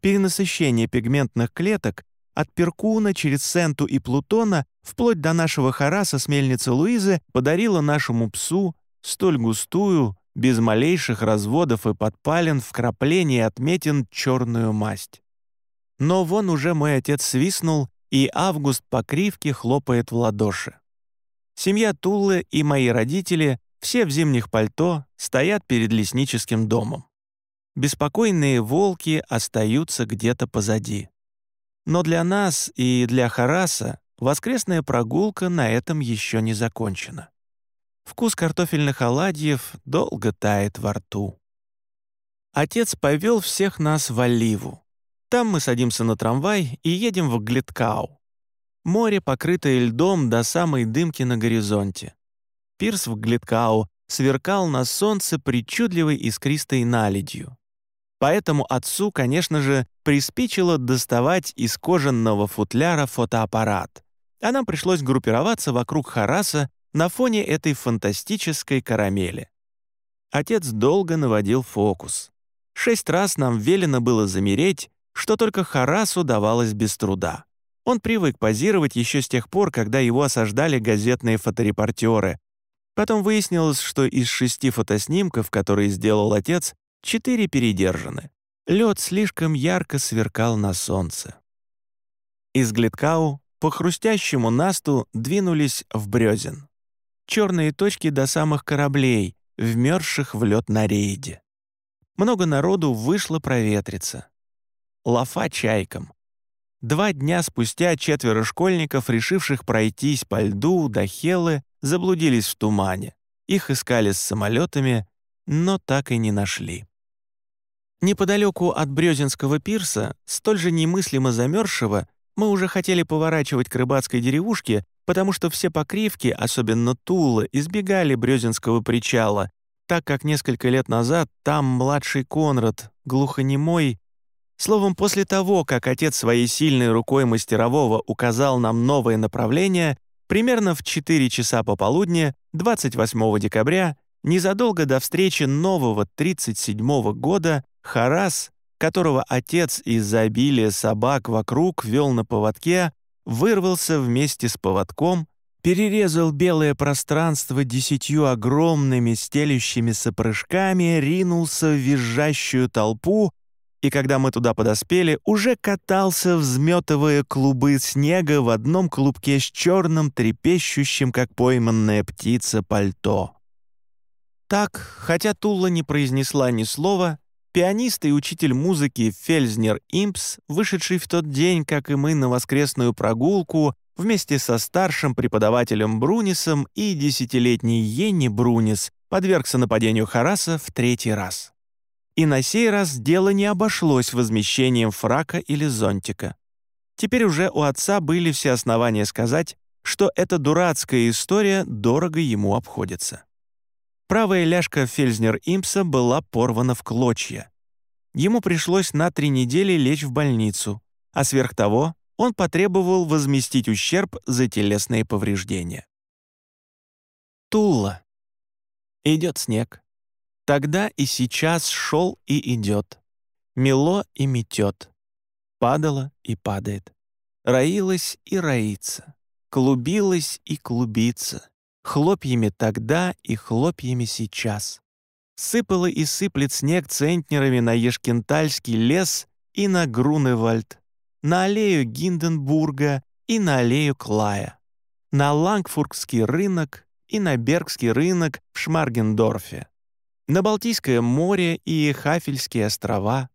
перенасыщение пигментных клеток от Перкуна через Сенту и Плутона вплоть до нашего Хараса с мельницы Луизы подарила нашему псу столь густую, без малейших разводов и подпален, вкраплений отметин черную масть. Но вон уже мой отец свистнул, и Август по кривке хлопает в ладоши. Семья Туллы и мои родители, все в зимних пальто, стоят перед лесническим домом беспокойные волки остаются где-то позади. Но для нас и для Хараса воскресная прогулка на этом еще не закончена. Вкус картофельных оладьев долго тает во рту. Отец повел всех нас в Оливу. Там мы садимся на трамвай и едем в Глиткау. Море, покрытое льдом до самой дымки на горизонте. Пирс в Глиткау сверкал на солнце причудливой искристой наледью. Поэтому отцу, конечно же, приспичило доставать из кожаного футляра фотоаппарат, а нам пришлось группироваться вокруг Хараса на фоне этой фантастической карамели. Отец долго наводил фокус. Шесть раз нам велено было замереть, что только Харасу давалось без труда. Он привык позировать еще с тех пор, когда его осаждали газетные фоторепортеры. Потом выяснилось, что из шести фотоснимков, которые сделал отец, Четыре передержаны. Лед слишком ярко сверкал на солнце. Из Глиткау по хрустящему насту двинулись в Брёзен. Черные точки до самых кораблей, вмерзших в лед на рейде. Много народу вышло проветриться. Лафа чайкам. Два дня спустя четверо школьников, решивших пройтись по льду до Хелы, заблудились в тумане. Их искали с самолетами, но так и не нашли. Неподалеку от Брёзинского пирса, столь же немыслимо замерзшего, мы уже хотели поворачивать к рыбацкой деревушке, потому что все покривки, особенно Тула, избегали Брёзинского причала, так как несколько лет назад там младший Конрад, глухонемой, Словом, после того, как отец своей сильной рукой мастерового указал нам новое направление, примерно в 4 часа пополудни, 28 декабря, незадолго до встречи нового 37 -го года, Харас, которого отец из-за обилия собак вокруг вел на поводке, вырвался вместе с поводком, перерезал белое пространство десятью огромными стелющимися прыжками, ринулся в визжащую толпу, и когда мы туда подоспели, уже катался, взметывая клубы снега в одном клубке с черным, трепещущим, как пойманная птица, пальто. Так, хотя Тула не произнесла ни слова, Пианист и учитель музыки Фельзнер Импс, вышедший в тот день, как и мы, на воскресную прогулку, вместе со старшим преподавателем Брунисом и десятилетней Йенни Брунис, подвергся нападению Хараса в третий раз. И на сей раз дело не обошлось возмещением фрака или зонтика. Теперь уже у отца были все основания сказать, что эта дурацкая история дорого ему обходится. Правая ляжка Фельзнер-Импса была порвана в клочья. Ему пришлось на три недели лечь в больницу, а сверх того он потребовал возместить ущерб за телесные повреждения. Тула. Идет снег. Тогда и сейчас шел и идет. Мело и метет. Падало и падает. Роилось и роится. Клубилось и клубится хлопьями тогда и хлопьями сейчас. Сыпало и сыплет снег центнерами на Ешкентальский лес и на Груневальд, на аллею Гинденбурга и на аллею Клая, на Лангфургский рынок и на Бергский рынок в Шмаргендорфе, на Балтийское море и Хафельские острова,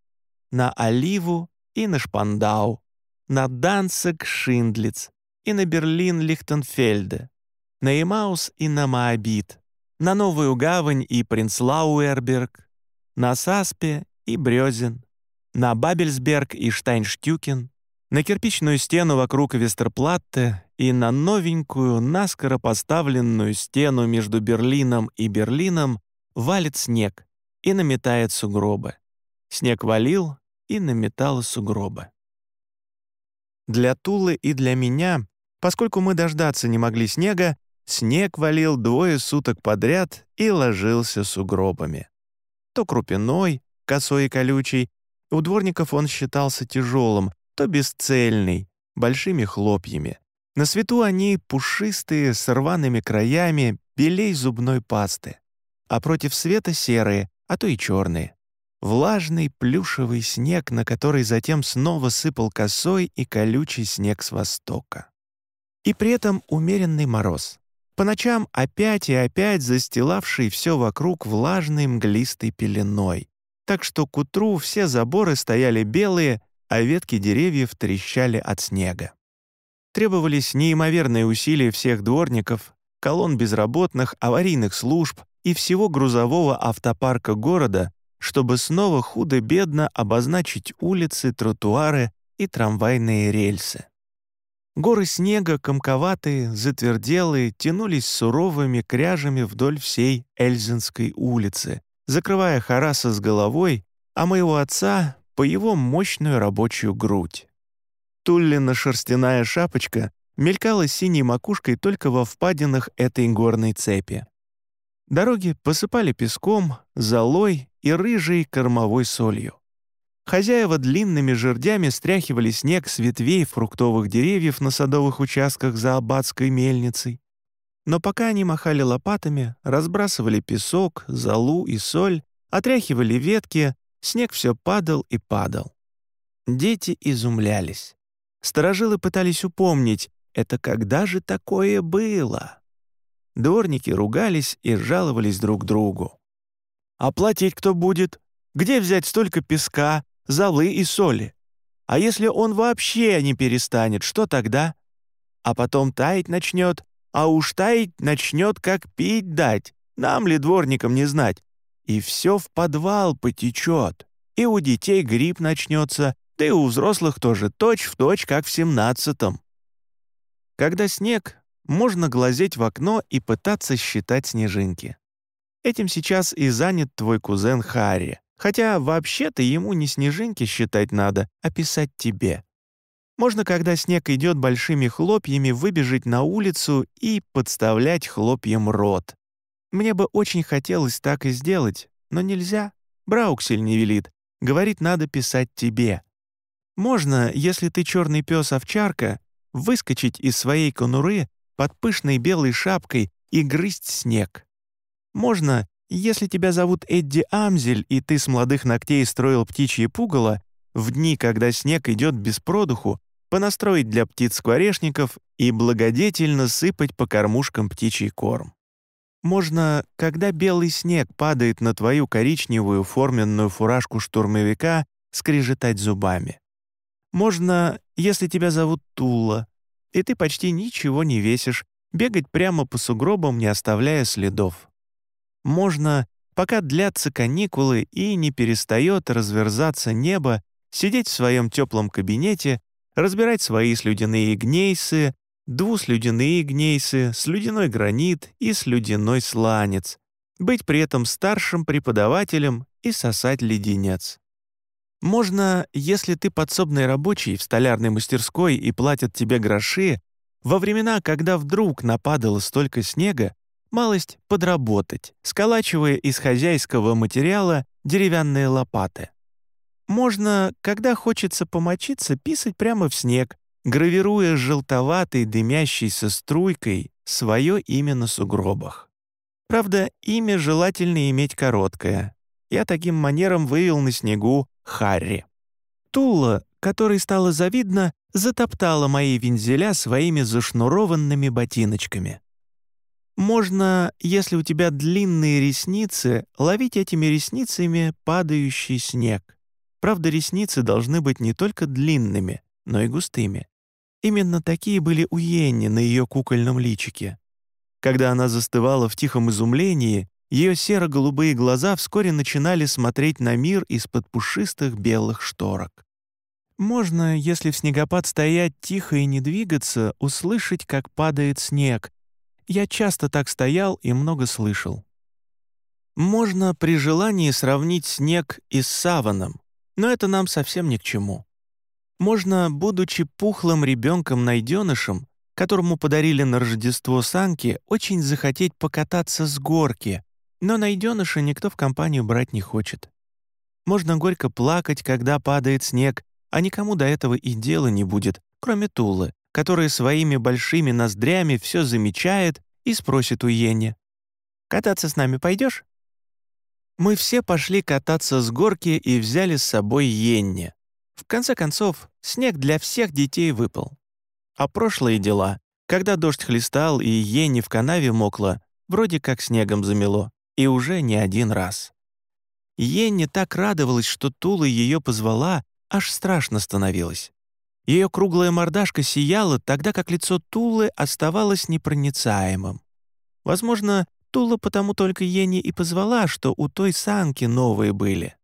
на Оливу и на Шпандау, на Данцик-Шиндлиц и на Берлин-Лихтенфельде, на Имаус и на Моабит, на Новую Гавань и Принцлауэрберг, на Саспе и Брёзен, на Бабельсберг и Штайнштюкен, на кирпичную стену вокруг Вестерплатте и на новенькую, наскоро поставленную стену между Берлином и Берлином валит снег и наметает сугробы. Снег валил и наметал сугробы. Для Тулы и для меня, поскольку мы дождаться не могли снега, снег валил двое суток подряд и ложился сугробами. То крупиной, косой и колючий, у дворников он считался тяжелым, то бесцельный, большими хлопьями. На свету они пушистые, с рваными краями, белей зубной пасты. А против света серые, а то и черные. Влажный плюшевый снег, на который затем снова сыпал косой и колючий снег с востока. И при этом умеренный мороз. По ночам опять и опять застилавший все вокруг влажной мглистой пеленой, так что к утру все заборы стояли белые, а ветки деревьев трещали от снега. Требовались неимоверные усилия всех дворников, колонн безработных, аварийных служб и всего грузового автопарка города, чтобы снова худо-бедно обозначить улицы, тротуары и трамвайные рельсы. Горы снега, комковатые, затверделые, тянулись суровыми кряжами вдоль всей Эльзинской улицы, закрывая Хараса с головой, а моего отца — по его мощную рабочую грудь. Туллина шерстяная шапочка мелькала синей макушкой только во впадинах этой горной цепи. Дороги посыпали песком, золой и рыжей кормовой солью. Хозяева длинными жердями стряхивали снег с ветвей фруктовых деревьев на садовых участках за аббатской мельницей, но пока они махали лопатами, разбрасывали песок, золу и соль, отряхивали ветки, снег все падал и падал. Дети изумлялись. Сторожилы пытались упомнить, это когда же такое было? Дворники ругались и жаловались друг другу. «А платить кто будет? Где взять столько песка, золы и соли? А если он вообще не перестанет, что тогда? А потом таять начнет, а уж таять начнет, как пить дать, нам ли дворникам не знать. И все в подвал потечет, и у детей грипп начнется, да и у взрослых тоже точь-в-точь, как в семнадцатом. Когда снег, можно глазеть в окно и пытаться считать снежинки. Этим сейчас и занят твой кузен Харри, хотя вообще-то ему не снежинки считать надо, а писать тебе. Можно, когда снег идет большими хлопьями, выбежать на улицу и подставлять хлопьям рот. Мне бы очень хотелось так и сделать, но нельзя. Брауксель не велит. Говорит, надо писать тебе. Можно, если ты черный пес овчарка выскочить из своей конуры под пышной белой шапкой и грызть снег. Можно, если тебя зовут Эдди Амзель, и ты с молодых ногтей строил птичье пугало, в дни, когда снег идет без продуху, понастроить для птиц скворечников и благодетельно сыпать по кормушкам птичий корм. Можно, когда белый снег падает на твою коричневую форменную фуражку штурмовика, скрежетать зубами. Можно, если тебя зовут Тула, и ты почти ничего не весишь, бегать прямо по сугробам, не оставляя следов. Можно, пока длятся каникулы и не перестает разверзаться небо, сидеть в своем теплом кабинете разбирать свои слюдяные гнейсы, двуслюдяные гнейсы, слюдяной гранит и слюдяной сланец, быть при этом старшим преподавателем и сосать леденец. Можно, если ты подсобный рабочий в столярной мастерской и платят тебе гроши, во времена, когда вдруг нападало столько снега, малость подработать, сколачивая из хозяйского материала деревянные лопаты. Можно, когда хочется помочиться, писать прямо в снег, гравируя желтоватой дымящейся струйкой свое имя на сугробах. Правда, имя желательно иметь короткое. Я таким манером вывел на снегу Харри. Тула, которой стало завидно, затоптала мои вензеля своими зашнурованными ботиночками. Можно, если у тебя длинные ресницы, ловить этими ресницами падающий снег. Правда, ресницы должны быть не только длинными, но и густыми. Именно такие были у Йенни на ее кукольном личике. Когда она застывала в тихом изумлении, ее серо-голубые глаза вскоре начинали смотреть на мир из-под пушистых белых шторок. Можно, если в снегопад стоять тихо и не двигаться, услышать, как падает снег. Я часто так стоял и много слышал. Можно при желании сравнить снег и с саваном, но это нам совсем ни к чему. Можно, будучи пухлым ребенком-найденышем, которому подарили на Рождество санки, очень захотеть покататься с горки, но найденыша никто в компанию брать не хочет. Можно горько плакать, когда падает снег, а никому до этого и дела не будет, кроме Тулы, которая своими большими ноздрями все замечает и спросит у Йенни. «Кататься с нами пойдешь?» Мы все пошли кататься с горки и взяли с собой Йенни. В конце концов, снег для всех детей выпал. А прошлые дела, когда дождь хлестал и Йенни в канаве мокла, вроде как снегом замело, и уже не один раз. Йенни так радовалась, что Тула ее позвала, аж страшно становилось. Ее круглая мордашка сияла, тогда как лицо Тулы оставалось непроницаемым. Возможно, Тула потому только Ени и позвала, что у той санки новые были.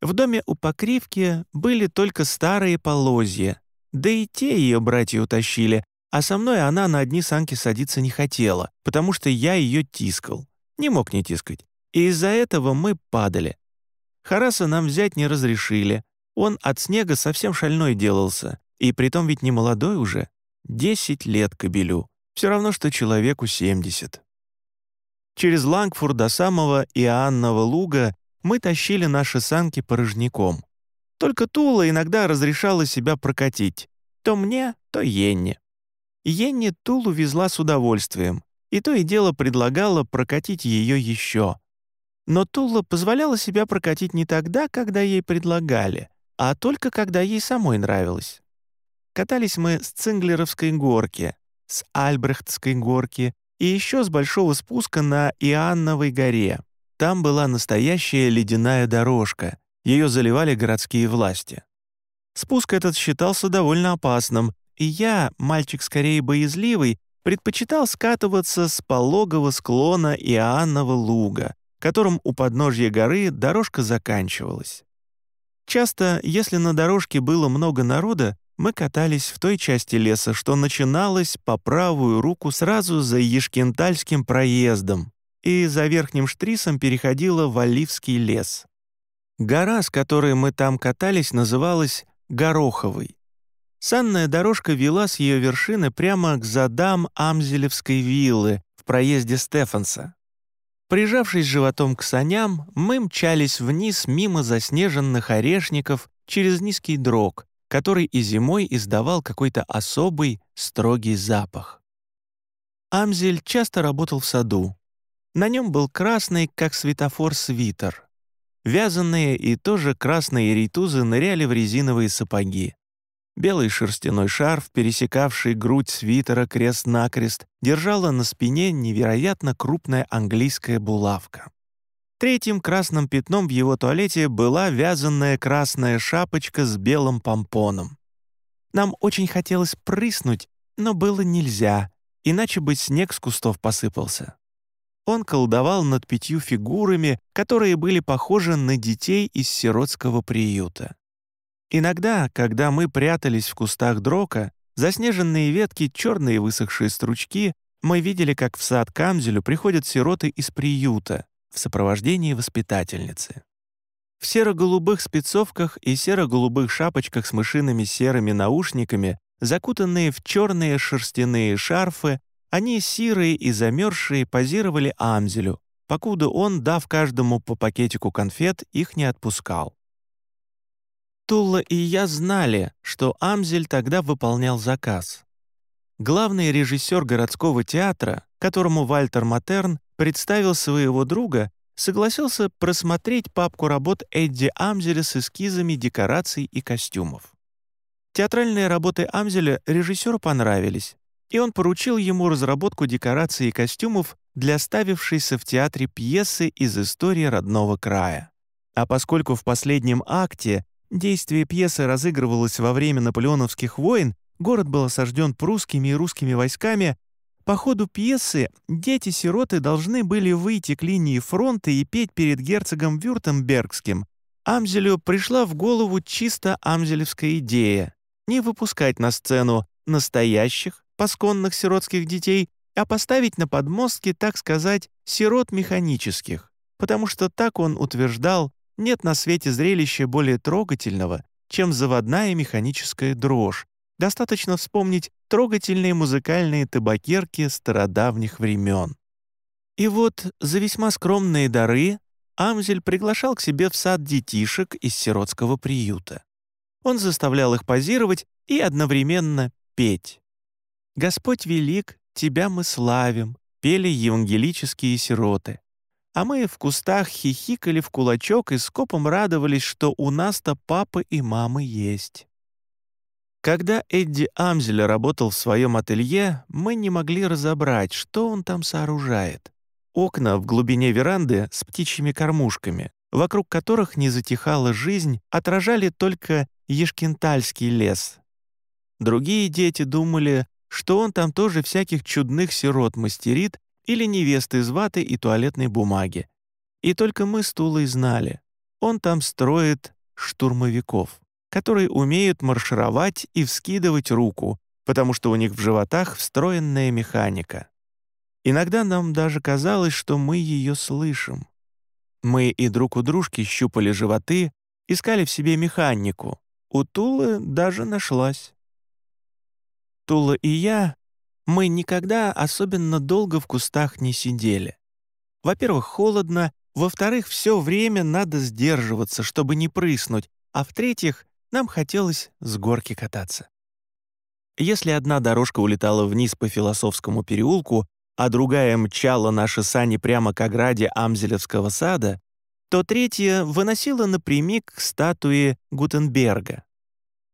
В доме у Покривки были только старые полозья, да и те ее братья утащили, а со мной она на одни санки садиться не хотела, потому что я ее тискал. Не мог не тискать. И из-за этого мы падали. Хараса нам взять не разрешили, он от снега совсем шальной делался, и притом ведь не молодой уже. Десять лет кобелю. Все равно, что человеку семьдесят. Через Лангфур до самого Иоаннова луга мы тащили наши санки порожняком. Только Тула иногда разрешала себя прокатить. То мне, то Йенне. Йенне Тулу везла с удовольствием, и то и дело предлагала прокатить ее еще. Но Тула позволяла себя прокатить не тогда, когда ей предлагали, а только когда ей самой нравилось. Катались мы с Цинглеровской горки, с Альбрехтской горки и еще с большого спуска на Иоанновой горе. Там была настоящая ледяная дорожка, ее заливали городские власти. Спуск этот считался довольно опасным, и я, мальчик скорее боязливый, предпочитал скатываться с пологого склона Иоаннова луга, которым у подножья горы дорожка заканчивалась. Часто, если на дорожке было много народа, мы катались в той части леса, что начиналась по правую руку сразу за Ешкентальским проездом и за Верхним Штрисом переходила в Оливский лес. Гора, с которой мы там катались, называлась Гороховой. Санная дорожка вела с ее вершины прямо к задам Амзелевской виллы в проезде Стефанса. Прижавшись животом к саням, мы мчались вниз мимо заснеженных орешников через низкий дрог, который и зимой издавал какой-то особый, строгий запах. Амзель часто работал в саду. На нем был красный, как светофор, свитер. Вязаные и тоже красные рейтузы ныряли в резиновые сапоги. Белый шерстяной шарф, пересекавший грудь свитера крест-накрест, держала на спине невероятно крупная английская булавка. Третьим красным пятном в его туалете была вязаная красная шапочка с белым помпоном. Нам очень хотелось прыснуть, но было нельзя, иначе бы снег с кустов посыпался. Он колдовал над пятью фигурами, которые были похожи на детей из сиротского приюта. Иногда, когда мы прятались в кустах дрока, заснеженные ветки, черные высохшие стручки, мы видели, как в сад Камзелю приходят сироты из приюта в сопровождении воспитательницы. В серо-голубых спецовках и серо-голубых шапочках с мышиными серыми наушниками, закутанные в черные шерстяные шарфы, они сирые и замерзшие позировали Амзелю, покуда он, дав каждому по пакетику конфет, их не отпускал. Тулла и я знали, что Амзель тогда выполнял заказ. Главный режиссер городского театра, которому Вальтер Матерн представил своего друга, согласился просмотреть папку работ Эдди Амзеля с эскизами декораций и костюмов. Театральные работы Амзеля режиссеру понравились, и он поручил ему разработку декораций и костюмов для ставившейся в театре пьесы из истории родного края. А поскольку в последнем акте действие пьесы разыгрывалось во время наполеоновских войн, город был осажден прусскими и русскими войсками, по ходу пьесы дети-сироты должны были выйти к линии фронта и петь перед герцогом Вюртембергским. Амзелю пришла в голову чисто амзелевская идея — не выпускать на сцену настоящих, пасконных сиротских детей, а поставить на подмостки, так сказать, сирот механических, потому что так он утверждал, нет на свете зрелища более трогательного, чем заводная механическая дрожь. Достаточно вспомнить трогательные музыкальные табакерки стародавних времен. И вот за весьма скромные дары Амзель приглашал к себе в сад детишек из сиротского приюта. Он заставлял их позировать и одновременно петь. «Господь велик, Тебя мы славим», — пели евангелические сироты а мы в кустах хихикали в кулачок и скопом радовались, что у нас-то папа и мамы есть. Когда Эдди Амзель работал в своем ателье, мы не могли разобрать, что он там сооружает. Окна в глубине веранды с птичьими кормушками, вокруг которых не затихала жизнь, отражали только Ешкентальский лес. Другие дети думали, что он там тоже всяких чудных сирот мастерит или невесты из ваты и туалетной бумаги. И только мы с Тулой знали, он там строит штурмовиков, которые умеют маршировать и вскидывать руку, потому что у них в животах встроенная механика. Иногда нам даже казалось, что мы ее слышим. Мы и друг у дружки щупали животы, искали в себе механику. У Тулы даже нашлась. Тула и я мы никогда особенно долго в кустах не сидели. Во-первых, холодно, во-вторых, все время надо сдерживаться, чтобы не прыснуть, а в-третьих, нам хотелось с горки кататься. Если одна дорожка улетала вниз по философскому переулку, а другая мчала наши сани прямо к ограде Амзелевского сада, то третья выносила напрямик к статуе Гутенберга.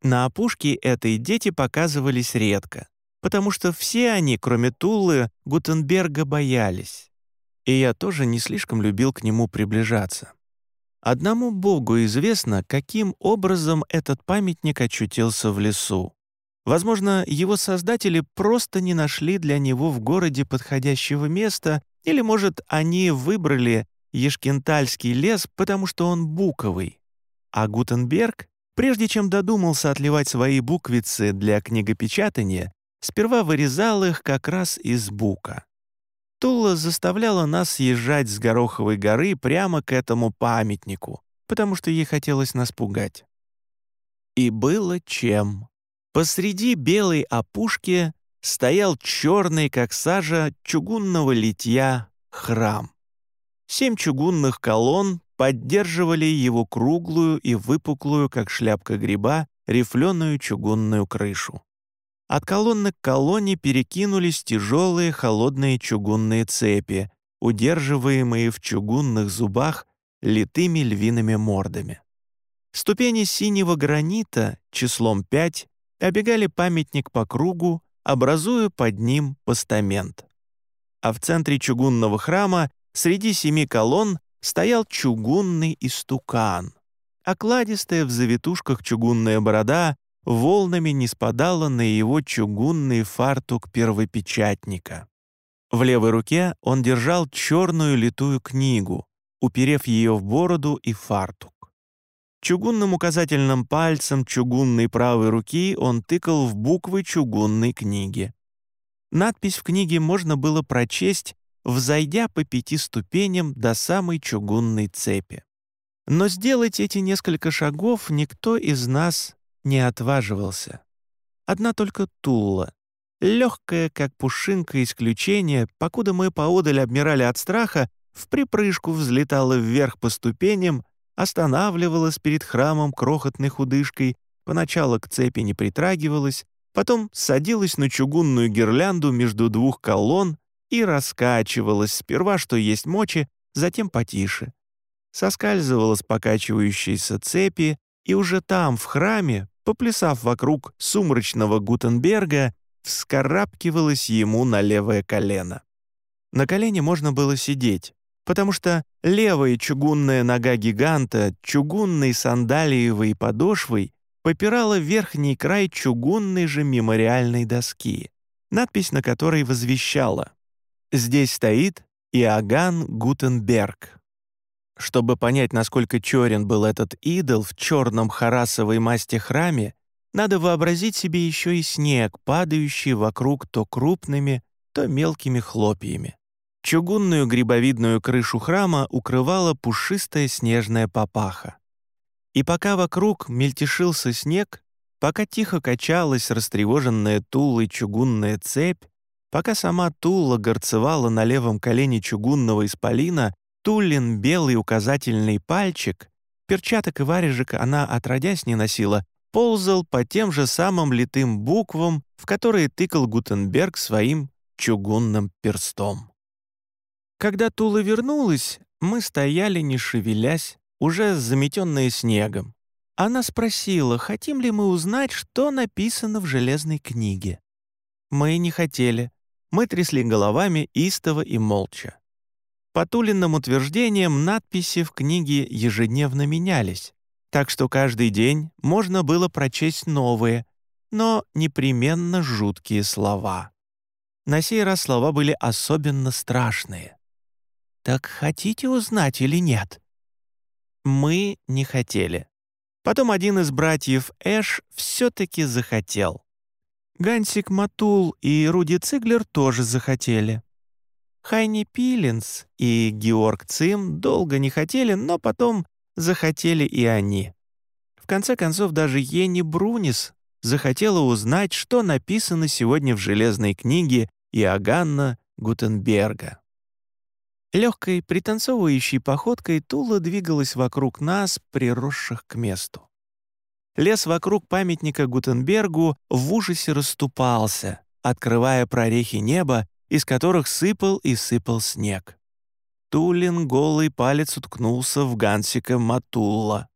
На опушке этой дети показывались редко потому что все они, кроме Тулы, Гутенберга боялись. И я тоже не слишком любил к нему приближаться. Одному Богу известно, каким образом этот памятник очутился в лесу. Возможно, его создатели просто не нашли для него в городе подходящего места, или, может, они выбрали Ешкентальский лес, потому что он буковый. А Гутенберг, прежде чем додумался отливать свои буквицы для книгопечатания, сперва вырезал их как раз из бука. Тула заставляла нас съезжать с Гороховой горы прямо к этому памятнику, потому что ей хотелось нас пугать. И было чем. Посреди белой опушки стоял черный, как сажа, чугунного литья храм. Семь чугунных колонн поддерживали его круглую и выпуклую, как шляпка гриба, рифленую чугунную крышу. От колонны к колонне перекинулись тяжелые холодные чугунные цепи, удерживаемые в чугунных зубах литыми львиными мордами. Ступени синего гранита числом 5 обегали памятник по кругу, образуя под ним постамент. А в центре чугунного храма среди семи колонн стоял чугунный истукан. Окладистая в завитушках чугунная борода волнами не спадала на его чугунный фартук первопечатника. В левой руке он держал черную литую книгу, уперев ее в бороду и фартук. Чугунным указательным пальцем чугунной правой руки он тыкал в буквы чугунной книги. Надпись в книге можно было прочесть, взойдя по пяти ступеням до самой чугунной цепи. Но сделать эти несколько шагов никто из нас не отваживался. Одна только Тула, легкая, как пушинка исключение, покуда мы поодаль обмирали от страха, в припрыжку взлетала вверх по ступеням, останавливалась перед храмом крохотной худышкой, поначалу к цепи не притрагивалась, потом садилась на чугунную гирлянду между двух колонн и раскачивалась сперва, что есть мочи, затем потише. Соскальзывала с покачивающейся цепи, и уже там, в храме, поплясав вокруг сумрачного Гутенберга, вскарабкивалась ему на левое колено. На колене можно было сидеть, потому что левая чугунная нога гиганта чугунной сандалиевой подошвой попирала верхний край чугунной же мемориальной доски, надпись на которой возвещала «Здесь стоит Иоганн Гутенберг». Чтобы понять, насколько черен был этот идол в черном харасовой масти храме, надо вообразить себе еще и снег, падающий вокруг то крупными, то мелкими хлопьями. Чугунную грибовидную крышу храма укрывала пушистая снежная папаха. И пока вокруг мельтешился снег, пока тихо качалась растревоженная Тулой чугунная цепь, пока сама Тула горцевала на левом колене чугунного исполина, Туллин белый указательный пальчик, перчаток и варежек она отродясь не носила, ползал по тем же самым литым буквам, в которые тыкал Гутенберг своим чугунным перстом. Когда Тула вернулась, мы стояли, не шевелясь, уже заметенные снегом. Она спросила, хотим ли мы узнать, что написано в железной книге. Мы не хотели. Мы трясли головами истово и молча. По Тулиным утверждениям надписи в книге ежедневно менялись, так что каждый день можно было прочесть новые, но непременно жуткие слова. На сей раз слова были особенно страшные. «Так хотите узнать или нет?» Мы не хотели. Потом один из братьев Эш все-таки захотел. Гансик Матул и Руди Циглер тоже захотели. Хайни Пилинс и Георг Цим долго не хотели, но потом захотели и они. В конце концов, даже Ени Брунис захотела узнать, что написано сегодня в железной книге Иоганна Гутенберга. Легкой, пританцовывающей походкой Тула двигалась вокруг нас, приросших к месту. Лес вокруг памятника Гутенбергу в ужасе расступался, открывая прорехи неба из которых сыпал и сыпал снег. Тулин голый палец уткнулся в Гансика Матулла.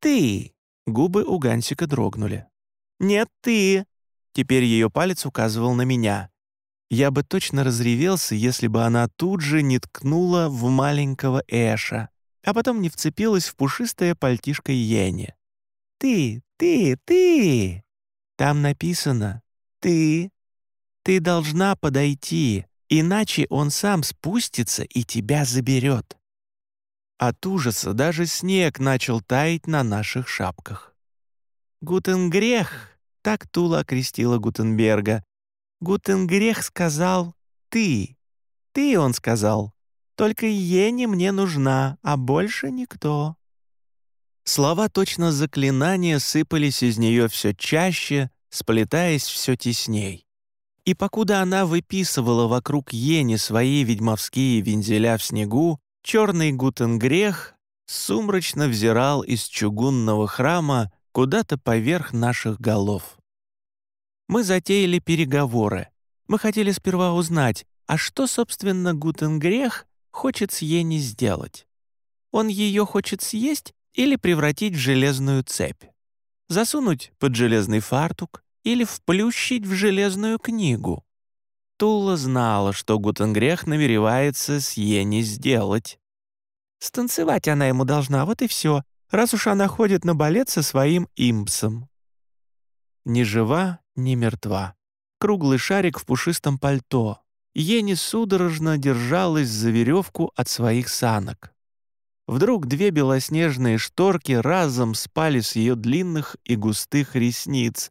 «Ты!» — губы у Гансика дрогнули. «Нет, ты!» Теперь ее палец указывал на меня. Я бы точно разревелся, если бы она тут же не ткнула в маленького Эша, а потом не вцепилась в пушистое пальтишко Йенни. «Ты, ты, ты!» Там написано «Ты ты должна подойти, иначе он сам спустится и тебя заберет». От ужаса даже снег начал таять на наших шапках. «Гутенгрех», — так Тула окрестила Гутенберга. «Гутенгрех сказал «ты». «Ты», — он сказал. «Только Ени мне нужна, а больше никто». Слова точно заклинания сыпались из нее все чаще, сплетаясь все тесней. И покуда она выписывала вокруг Ени свои ведьмовские вензеля в снегу, черный Гутенгрех сумрачно взирал из чугунного храма куда-то поверх наших голов. Мы затеяли переговоры. Мы хотели сперва узнать, а что, собственно, Гутенгрех хочет с Ени сделать? Он ее хочет съесть или превратить в железную цепь? Засунуть под железный фартук, или вплющить в железную книгу. Тула знала, что Гутенгрех намеревается с Ени сделать. Станцевать она ему должна, вот и все, раз уж она ходит на балет со своим импсом. Ни жива, ни мертва. Круглый шарик в пушистом пальто. Ени судорожно держалась за веревку от своих санок. Вдруг две белоснежные шторки разом спали с ее длинных и густых ресниц,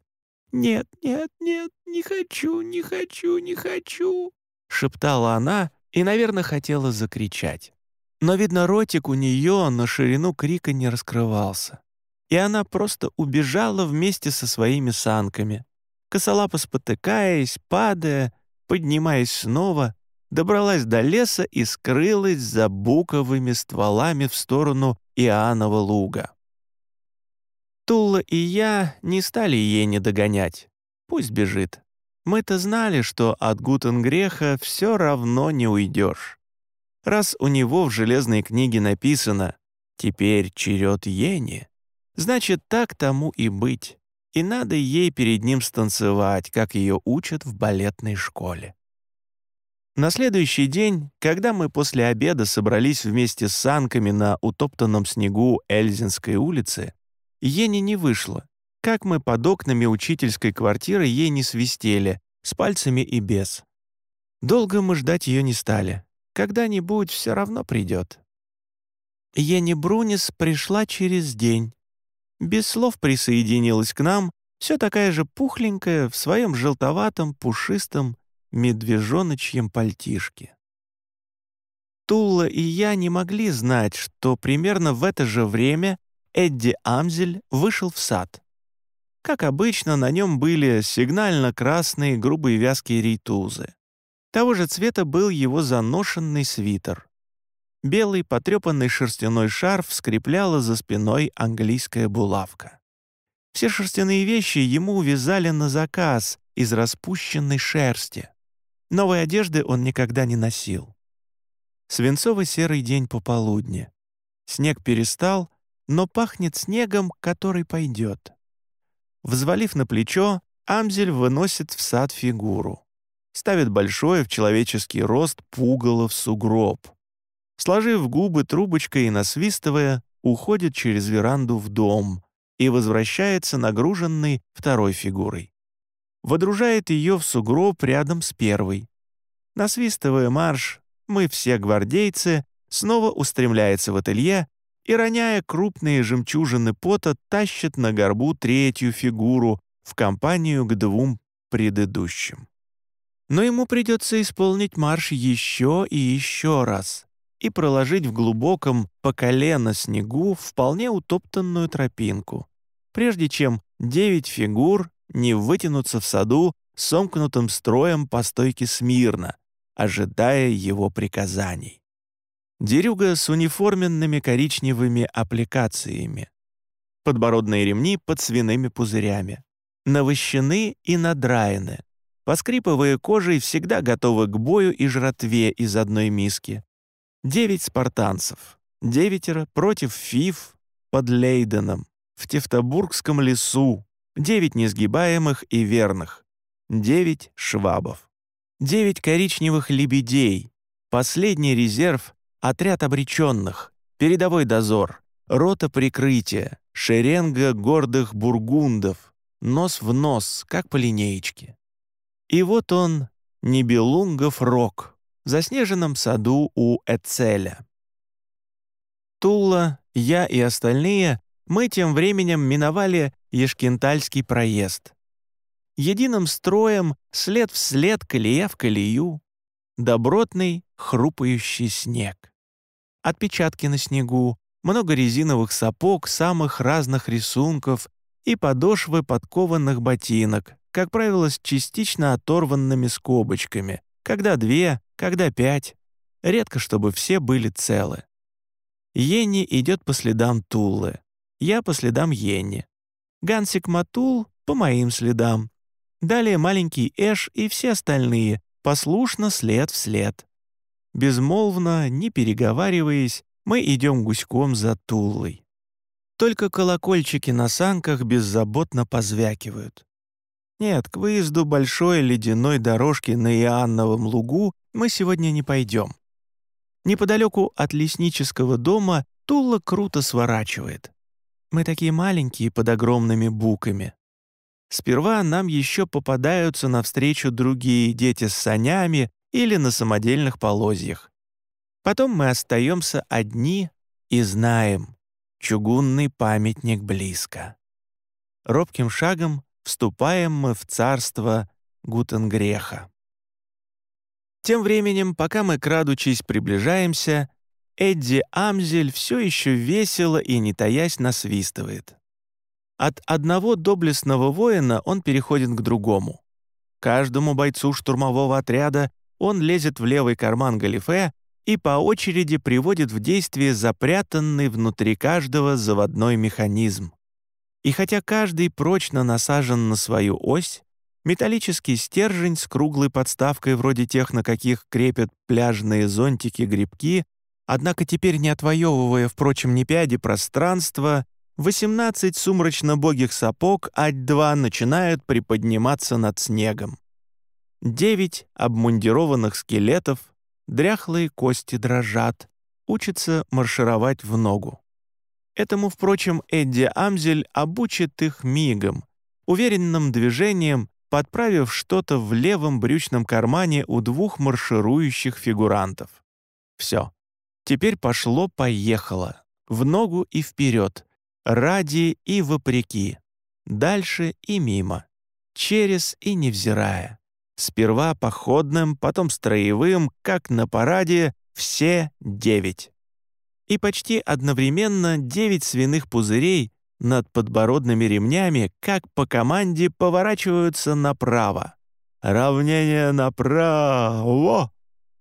«Нет, нет, нет, не хочу, не хочу, не хочу», — шептала она и, наверное, хотела закричать. Но, видно, ротик у нее на ширину крика не раскрывался. И она просто убежала вместе со своими санками. Косолапо спотыкаясь, падая, поднимаясь снова, добралась до леса и скрылась за буковыми стволами в сторону Иоаннова луга. Тула и я не стали ей не догонять. Пусть бежит. Мы-то знали, что от Гутенгреха все равно не уйдешь. Раз у него в железной книге написано «Теперь черед Ени», значит, так тому и быть, и надо ей перед ним станцевать, как ее учат в балетной школе. На следующий день, когда мы после обеда собрались вместе с санками на утоптанном снегу Эльзинской улицы, Ени не вышло. Как мы под окнами учительской квартиры ей не свистели, с пальцами и без. Долго мы ждать ее не стали. Когда-нибудь все равно придет. Ени Брунис пришла через день. Без слов присоединилась к нам, все такая же пухленькая, в своем желтоватом, пушистом, медвежоночьем пальтишке. Тула и я не могли знать, что примерно в это же время Эдди Амзель вышел в сад. Как обычно, на нем были сигнально-красные грубые вязкие рейтузы. Того же цвета был его заношенный свитер. Белый потрепанный шерстяной шарф скрепляла за спиной английская булавка. Все шерстяные вещи ему увязали на заказ из распущенной шерсти. Новой одежды он никогда не носил. Свинцово-серый день пополудни. Снег перестал, но пахнет снегом, который пойдет. Взвалив на плечо, Амзель выносит в сад фигуру. Ставит большое в человеческий рост пугало в сугроб. Сложив губы трубочкой и насвистывая, уходит через веранду в дом и возвращается нагруженный второй фигурой водружает ее в сугроб рядом с первой. Насвистывая марш, мы все гвардейцы, снова устремляется в ателье и, роняя крупные жемчужины пота, тащит на горбу третью фигуру в компанию к двум предыдущим. Но ему придется исполнить марш еще и еще раз и проложить в глубоком по колено снегу вполне утоптанную тропинку, прежде чем девять фигур не вытянуться в саду сомкнутым строем по стойке смирно, ожидая его приказаний. Дерюга с униформенными коричневыми аппликациями. Подбородные ремни под свиными пузырями. Навощены и надраены. Поскрипывая кожей, всегда готовы к бою и жратве из одной миски. Девять спартанцев. Девятеро против фиф под Лейденом в Тевтобургском лесу девять несгибаемых и верных, девять швабов, девять коричневых лебедей, последний резерв, отряд обреченных, передовой дозор, рота прикрытия, шеренга гордых бургундов, нос в нос, как по линеечке. И вот он, Нибелунгов рок, в заснеженном саду у Эцеля. Тула, я и остальные мы тем временем миновали Ешкентальский проезд. Единым строем, след в след, колея в колею, добротный хрупающий снег. Отпечатки на снегу, много резиновых сапог самых разных рисунков и подошвы подкованных ботинок, как правило, с частично оторванными скобочками, когда две, когда пять, редко чтобы все были целы. Йенни идет по следам Тулы. Я по следам Йенни. Гансик Матул по моим следам. Далее маленький Эш и все остальные, послушно след в след. Безмолвно, не переговариваясь, мы идем гуськом за Тулой. Только колокольчики на санках беззаботно позвякивают. Нет, к выезду большой ледяной дорожки на Иоанновом лугу мы сегодня не пойдем. Неподалеку от леснического дома Тула круто сворачивает. Мы такие маленькие под огромными буками. Сперва нам еще попадаются навстречу другие дети с санями или на самодельных полозьях. Потом мы остаемся одни и знаем, чугунный памятник близко. Робким шагом вступаем мы в царство Гутенгреха. Тем временем, пока мы, крадучись, приближаемся, Эдди Амзель все еще весело и не таясь насвистывает. От одного доблестного воина он переходит к другому. Каждому бойцу штурмового отряда он лезет в левый карман галифе и по очереди приводит в действие запрятанный внутри каждого заводной механизм. И хотя каждый прочно насажен на свою ось, металлический стержень с круглой подставкой вроде тех, на каких крепят пляжные зонтики-грибки, однако теперь не отвоевывая, впрочем, ни пяди пространства, 18 сумрачно-богих сапог Ать-2 начинают приподниматься над снегом. Девять обмундированных скелетов, дряхлые кости дрожат, учатся маршировать в ногу. Этому, впрочем, Эдди Амзель обучит их мигом, уверенным движением, подправив что-то в левом брючном кармане у двух марширующих фигурантов. Все. Теперь пошло-поехало. В ногу и вперед. Ради и вопреки. Дальше и мимо. Через и невзирая. Сперва походным, потом строевым, как на параде, все девять. И почти одновременно девять свиных пузырей над подбородными ремнями, как по команде, поворачиваются направо. «Равнение направо!»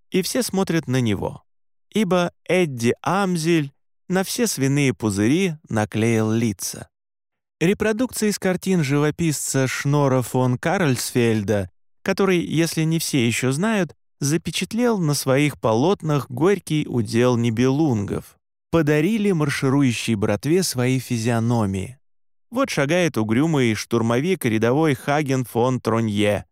И все смотрят на него. Ибо Эдди Амзель на все свиные пузыри наклеил лица. Репродукции из картин живописца Шнора фон Карльсфельда, который, если не все еще знают, запечатлел на своих полотнах горький удел небелунгов. Подарили марширующей братве свои физиономии. Вот шагает угрюмый штурмовик рядовой Хаген фон Тронье.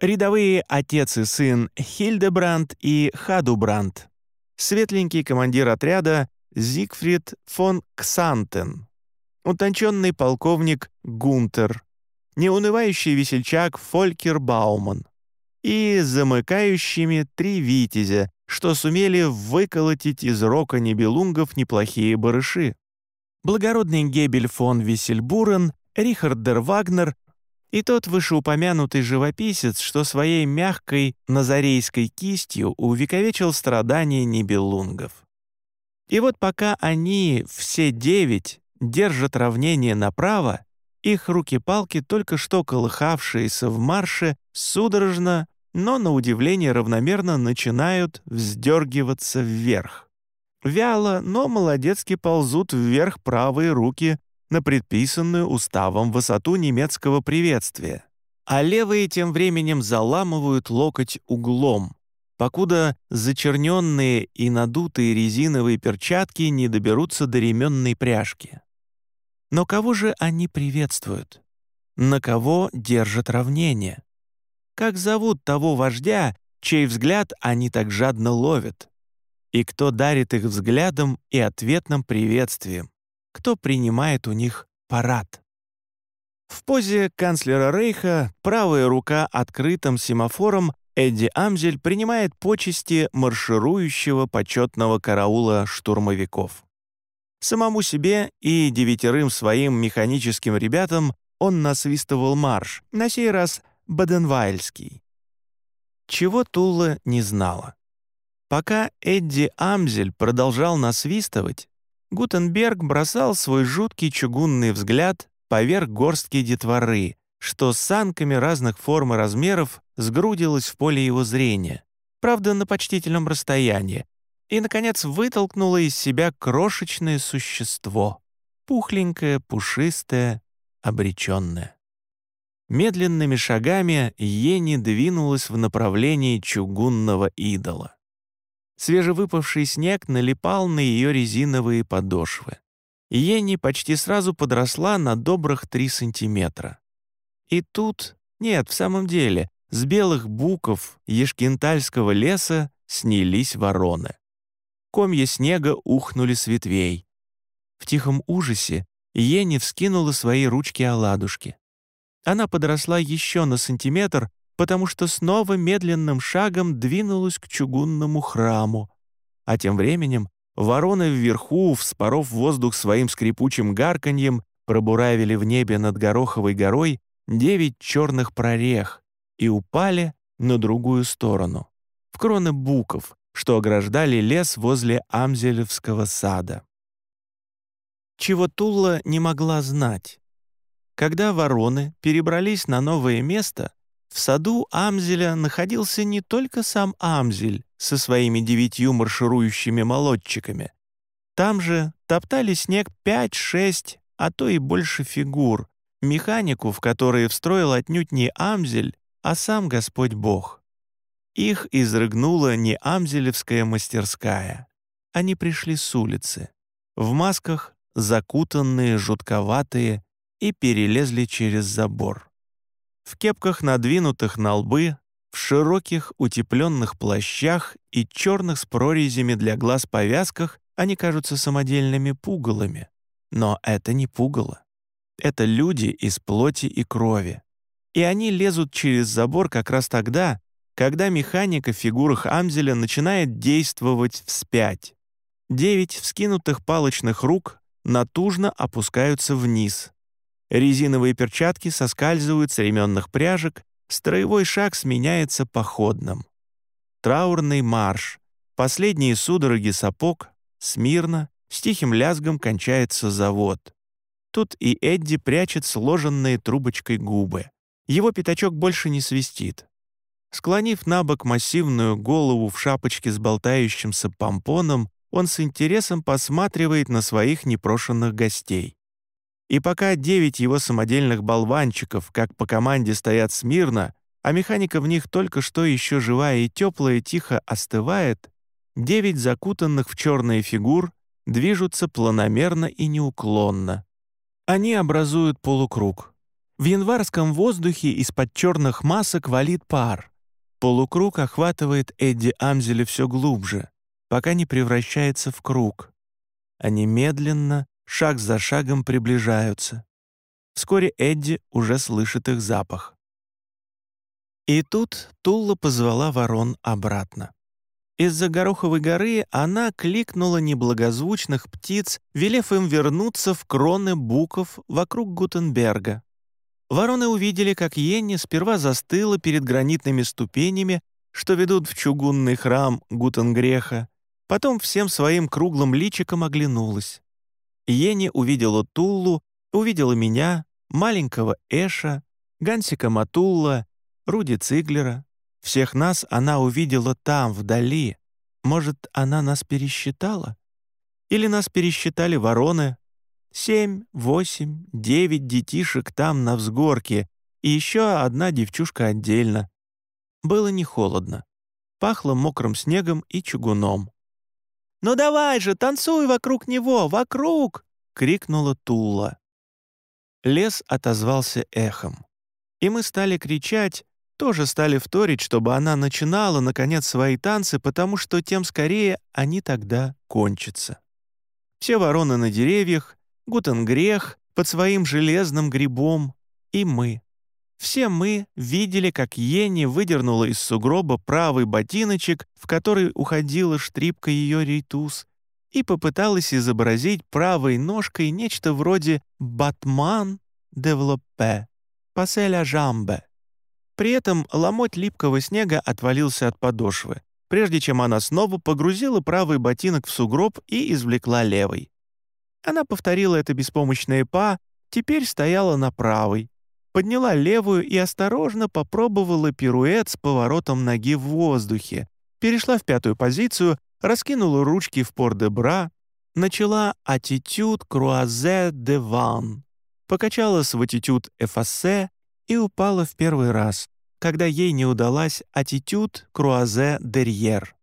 Рядовые отец и сын Хильдебранд и Хадубранд. Светленький командир отряда Зигфрид фон Ксантен. Утонченный полковник Гунтер. Неунывающий весельчак Фолькер Бауман и замыкающими три витязя, что сумели выколотить из рока небелунгов неплохие барыши. Благородный Гебель фон Виссельбурен, Рихард дер Вагнер и тот вышеупомянутый живописец, что своей мягкой назарейской кистью увековечил страдания небелунгов. И вот пока они, все девять, держат равнение направо, их руки-палки, только что колыхавшиеся в марше, судорожно но, на удивление, равномерно начинают вздергиваться вверх. Вяло, но молодецки ползут вверх правые руки на предписанную уставом высоту немецкого приветствия, а левые тем временем заламывают локоть углом, покуда зачерненные и надутые резиновые перчатки не доберутся до ременной пряжки. Но кого же они приветствуют? На кого держат равнение? Как зовут того вождя, чей взгляд они так жадно ловят? И кто дарит их взглядом и ответным приветствием? Кто принимает у них парад? В позе канцлера Рейха правая рука открытым семафором Эдди Амзель принимает почести марширующего почетного караула штурмовиков. Самому себе и девятерым своим механическим ребятам он насвистывал марш, на сей раз Баденвайльский. Чего Тула не знала. Пока Эдди Амзель продолжал насвистывать, Гутенберг бросал свой жуткий чугунный взгляд поверх горстки детворы, что с санками разных форм и размеров сгрудилось в поле его зрения, правда, на почтительном расстоянии, и, наконец, вытолкнуло из себя крошечное существо, пухленькое, пушистое, обреченное. Медленными шагами Ени двинулась в направлении чугунного идола. Свежевыпавший снег налипал на ее резиновые подошвы. Ени почти сразу подросла на добрых три сантиметра. И тут, нет, в самом деле, с белых буков ешкентальского леса снялись вороны. Комья снега ухнули с ветвей. В тихом ужасе Ени вскинула свои ручки-оладушки. Она подросла еще на сантиметр, потому что снова медленным шагом двинулась к чугунному храму. А тем временем вороны вверху, вспоров воздух своим скрипучим гарканьем, пробуравили в небе над Гороховой горой девять черных прорех и упали на другую сторону, в кроны буков, что ограждали лес возле Амзелевского сада. Чего Тула не могла знать. Когда вороны перебрались на новое место, в саду Амзеля находился не только сам Амзель со своими девятью марширующими молодчиками. Там же топтали снег пять-шесть, а то и больше фигур, механику, в которые встроил отнюдь не Амзель, а сам Господь Бог. Их изрыгнула не Амзелевская мастерская. Они пришли с улицы, в масках, закутанные, жутковатые, и перелезли через забор. В кепках, надвинутых на лбы, в широких утепленных плащах и черных с прорезями для глаз повязках они кажутся самодельными пугалами. Но это не пугало. Это люди из плоти и крови. И они лезут через забор как раз тогда, когда механика в фигурах Амзеля начинает действовать вспять. Девять вскинутых палочных рук натужно опускаются вниз. Резиновые перчатки соскальзывают с ременных пряжек, строевой шаг сменяется походным. Траурный марш, последние судороги сапог, смирно, с тихим лязгом кончается завод. Тут и Эдди прячет сложенные трубочкой губы. Его пятачок больше не свистит. Склонив на бок массивную голову в шапочке с болтающимся помпоном, он с интересом посматривает на своих непрошенных гостей. И пока девять его самодельных болванчиков, как по команде, стоят смирно, а механика в них только что еще живая и теплая тихо остывает, девять закутанных в черные фигур движутся планомерно и неуклонно. Они образуют полукруг. В январском воздухе из-под черных масок валит пар. Полукруг охватывает Эдди Амзеля все глубже, пока не превращается в круг. Они медленно, шаг за шагом приближаются. Вскоре Эдди уже слышит их запах. И тут Тулла позвала ворон обратно. Из-за Гороховой горы она кликнула неблагозвучных птиц, велев им вернуться в кроны буков вокруг Гутенберга. Вороны увидели, как Йенни сперва застыла перед гранитными ступенями, что ведут в чугунный храм Гутенгреха, потом всем своим круглым личиком оглянулась. Йенни увидела Туллу, увидела меня, маленького Эша, Гансика Матулла, Руди Циглера, всех нас она увидела там, вдали. Может, она нас пересчитала? Или нас пересчитали вороны? Семь, восемь, девять детишек там на взгорке и еще одна девчушка отдельно. Было не холодно. Пахло мокрым снегом и чугуном. «Ну давай же, танцуй вокруг него, вокруг!» — крикнула Тула. Лес отозвался эхом. И мы стали кричать, тоже стали вторить, чтобы она начинала, наконец, свои танцы, потому что тем скорее они тогда кончатся. Все вороны на деревьях, Гутенгрех под своим железным грибом и мы. Все мы видели, как Ени выдернула из сугроба правый ботиночек, в который уходила штрипка ее рейтуз, и попыталась изобразить правой ножкой нечто вроде «Батман девелопе», «Пассе ля жамбе», при этом ломоть липкого снега отвалился от подошвы, прежде чем она снова погрузила правый ботинок в сугроб и извлекла левый. Она повторила это беспомощное па, теперь стояла на правой, подняла левую и осторожно попробовала пируэт с поворотом ноги в воздухе, перешла в пятую позицию, раскинула ручки в пор-де-бра, начала «Attitude croisée devant», покачалась в «Attitude effacée», и упала в первый раз, когда ей не удалась аттитюд круазе дерьер.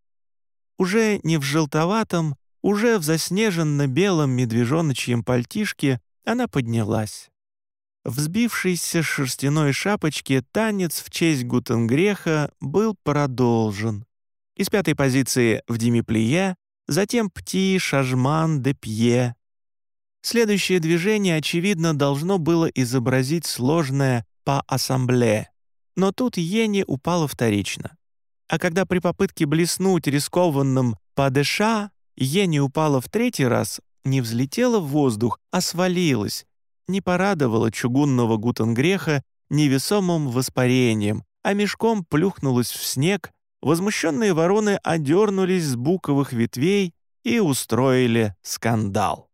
Уже не в желтоватом, уже в заснеженно-белом медвежоночьем пальтишке она поднялась. В сбившейся шерстяной шапочке танец в честь Гутенгреха был продолжен. Из пятой позиции в демиплие, затем пти шажман де пье. Следующее движение, очевидно, должно было изобразить сложное по ассамблее. Но тут Йенни упала вторично. А когда при попытке блеснуть рискованным падеша Йенни упала в третий раз, не взлетела в воздух, а свалилась, не порадовала чугунного Гутенгреха невесомым воспарением, а мешком плюхнулась в снег, возмущенные вороны одернулись с буковых ветвей и устроили скандал.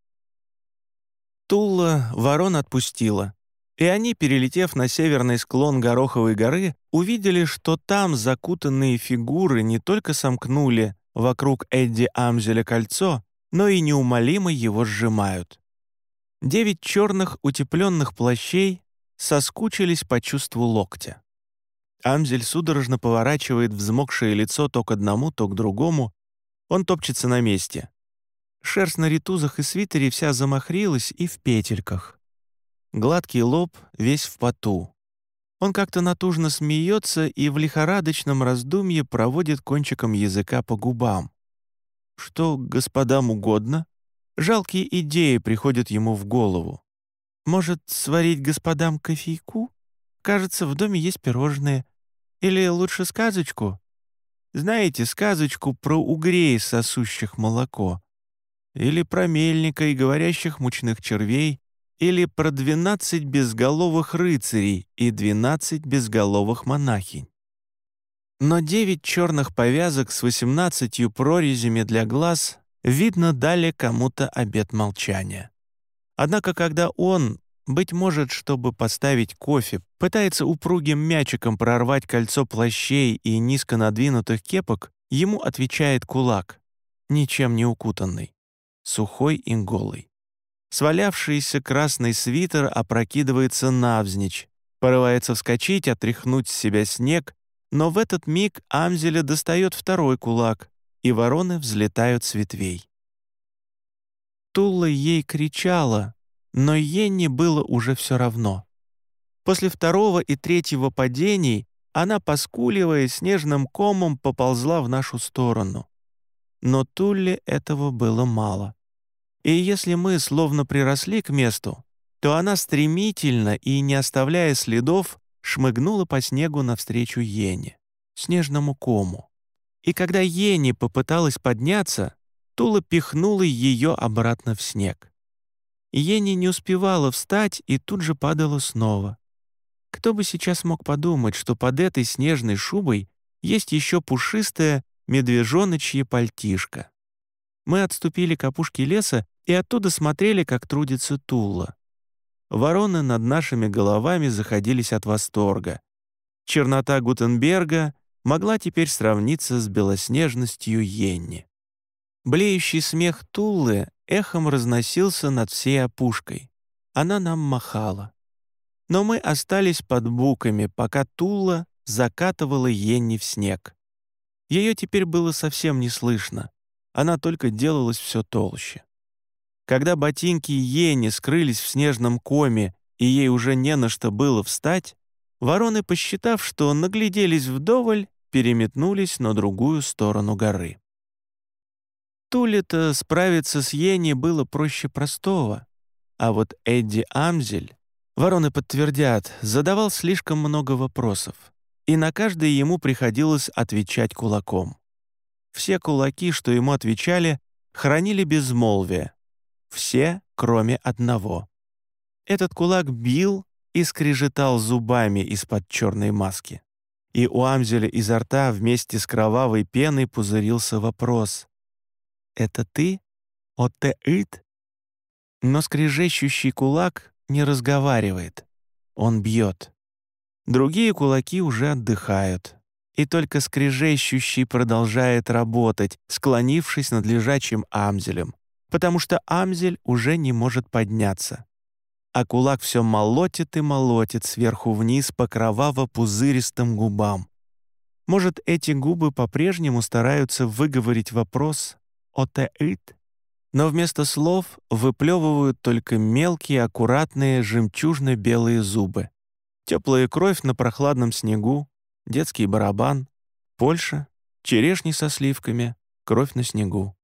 Тула ворон отпустила и они, перелетев на северный склон Гороховой горы, увидели, что там закутанные фигуры не только сомкнули вокруг Эдди Амзеля кольцо, но и неумолимо его сжимают. Девять черных утепленных плащей, соскучились по чувству локтя. Амзель судорожно поворачивает взмокшее лицо то к одному, то к другому. Он топчется на месте. Шерсть на ритузах и свитере вся замахрилась и в петельках. Гладкий лоб весь в поту. Он как-то натужно смеется и в лихорадочном раздумье проводит кончиком языка по губам. Что господам угодно? Жалкие идеи приходят ему в голову. Может, сварить господам кофейку? Кажется, в доме есть пирожные. Или лучше сказочку? Знаете, сказочку про угрей, сосущих молоко. Или про мельника и говорящих мучных червей. Или про двенадцать безголовых рыцарей и двенадцать безголовых монахинь. Но девять черных повязок с восемнадцатью прорезями для глаз видно дали кому-то обет молчания. Однако, когда он, быть может, чтобы поставить кофе, пытается упругим мячиком прорвать кольцо плащей и низко надвинутых кепок, ему отвечает кулак, ничем не укутанный, сухой и голый. Свалявшийся красный свитер опрокидывается навзничь, порывается вскочить, отряхнуть с себя снег, но в этот миг Амзеля достает второй кулак, и вороны взлетают с ветвей. Тула ей кричала, но Йенни было уже все равно. После второго и третьего падений она, поскуливая, снежным комом поползла в нашу сторону. Но Тулле этого было мало. И если мы словно приросли к месту, то она стремительно и, не оставляя следов, шмыгнула по снегу навстречу Йене, снежному кому. И когда Йенни попыталась подняться, Тула пихнула ее обратно в снег. Ени не успевала встать и тут же падала снова. Кто бы сейчас мог подумать, что под этой снежной шубой есть еще пушистая медвежоночья пальтишка. Мы отступили к опушке леса и оттуда смотрели, как трудится Тула. Вороны над нашими головами заходились от восторга. Чернота Гутенберга могла теперь сравниться с белоснежностью Йенни. Блеющий смех Туллы эхом разносился над всей опушкой. Она нам махала. Но мы остались под буками, пока Тула закатывала Йенни в снег. Ее теперь было совсем не слышно. Она только делалась все толще. Когда ботинки Йенни скрылись в снежном коме, и ей уже не на что было встать, вороны, посчитав, что нагляделись вдоволь, переметнулись на другую сторону горы. Туле-то справиться с Йенни было проще простого. А вот Эдди Амзель, вороны подтвердят, задавал слишком много вопросов, и на каждый ему приходилось отвечать кулаком. Все кулаки, что ему отвечали, хранили безмолвие. Все, кроме одного. Этот кулак бил и скрежетал зубами из-под черной маски. И у Амзеля изо рта вместе с кровавой пеной пузырился вопрос. «Это ты? Отте-ит?» Но скрежещущий кулак не разговаривает. Он бьет. Другие кулаки уже отдыхают. И только скрежещущий продолжает работать, склонившись над лежачим Амзелем, потому что Амзель уже не может подняться. А кулак все молотит и молотит сверху вниз по кроваво-пузыристым губам. Может, эти губы по-прежнему стараются выговорить вопрос, отеит, но вместо слов выплевывают только мелкие, аккуратные, жемчужно-белые зубы. Теплая кровь на прохладном снегу, детский барабан, Польша, черешни со сливками, кровь на снегу.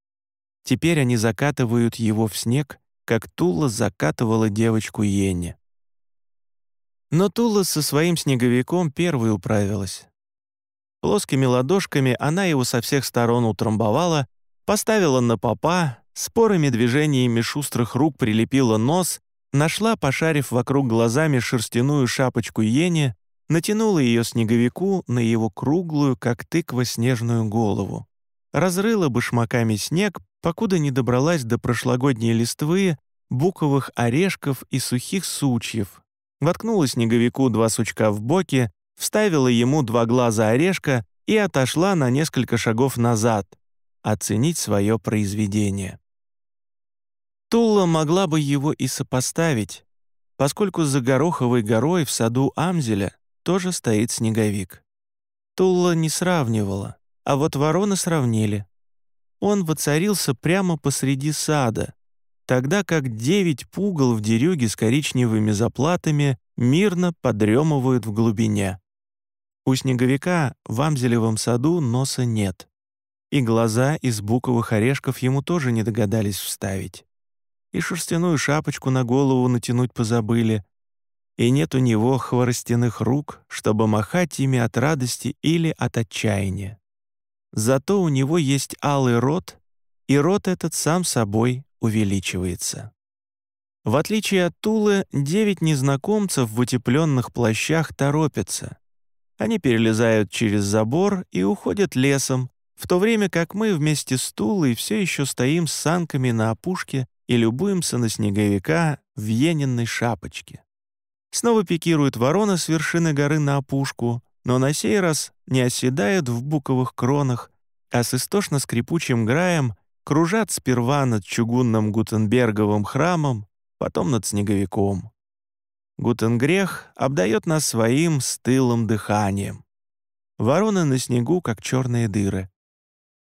Теперь они закатывают его в снег, как Тула закатывала девочку Йенни. Но Тула со своим снеговиком первой управилась. Плоскими ладошками она его со всех сторон утрамбовала Поставила на попа, спорыми движениями шустрых рук прилепила нос, нашла, пошарив вокруг глазами шерстяную шапочку Йене, натянула ее снеговику на его круглую, как тыква, снежную голову. Разрыла башмаками снег, покуда не добралась до прошлогодней листвы, буковых орешков и сухих сучьев. Воткнула снеговику два сучка в боки, вставила ему два глаза орешка и отошла на несколько шагов назад, оценить свое произведение. Тула могла бы его и сопоставить, поскольку за Гороховой горой в саду Амзеля тоже стоит снеговик. Тула не сравнивала, а вот вороны сравнили. Он воцарился прямо посреди сада, тогда как девять пугал в дерюге с коричневыми заплатами мирно подремывают в глубине. У снеговика в Амзелевом саду носа нет. И глаза из буковых орешков ему тоже не догадались вставить. И шерстяную шапочку на голову натянуть позабыли. И нет у него хворостяных рук, чтобы махать ими от радости или от отчаяния. Зато у него есть алый рот, и рот этот сам собой увеличивается. В отличие от Тулы, девять незнакомцев в утепленных плащах торопятся. Они перелезают через забор и уходят лесом, в то время как мы вместе с Тулой все еще стоим с санками на опушке и любуемся на снеговика в ененной шапочке. Снова пикирует ворона с вершины горы на опушку, но на сей раз не оседают в буковых кронах, а с истошно-скрипучим граем кружат сперва над чугунным Гутенберговым храмом, потом над снеговиком. Гутенгрех обдает нас своим стылым дыханием. Вороны на снегу, как черные дыры.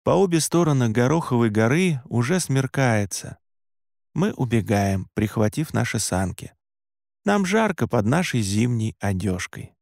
По обе стороны Гороховой горы уже смеркается. Мы убегаем, прихватив наши санки. Нам жарко под нашей зимней одежкой.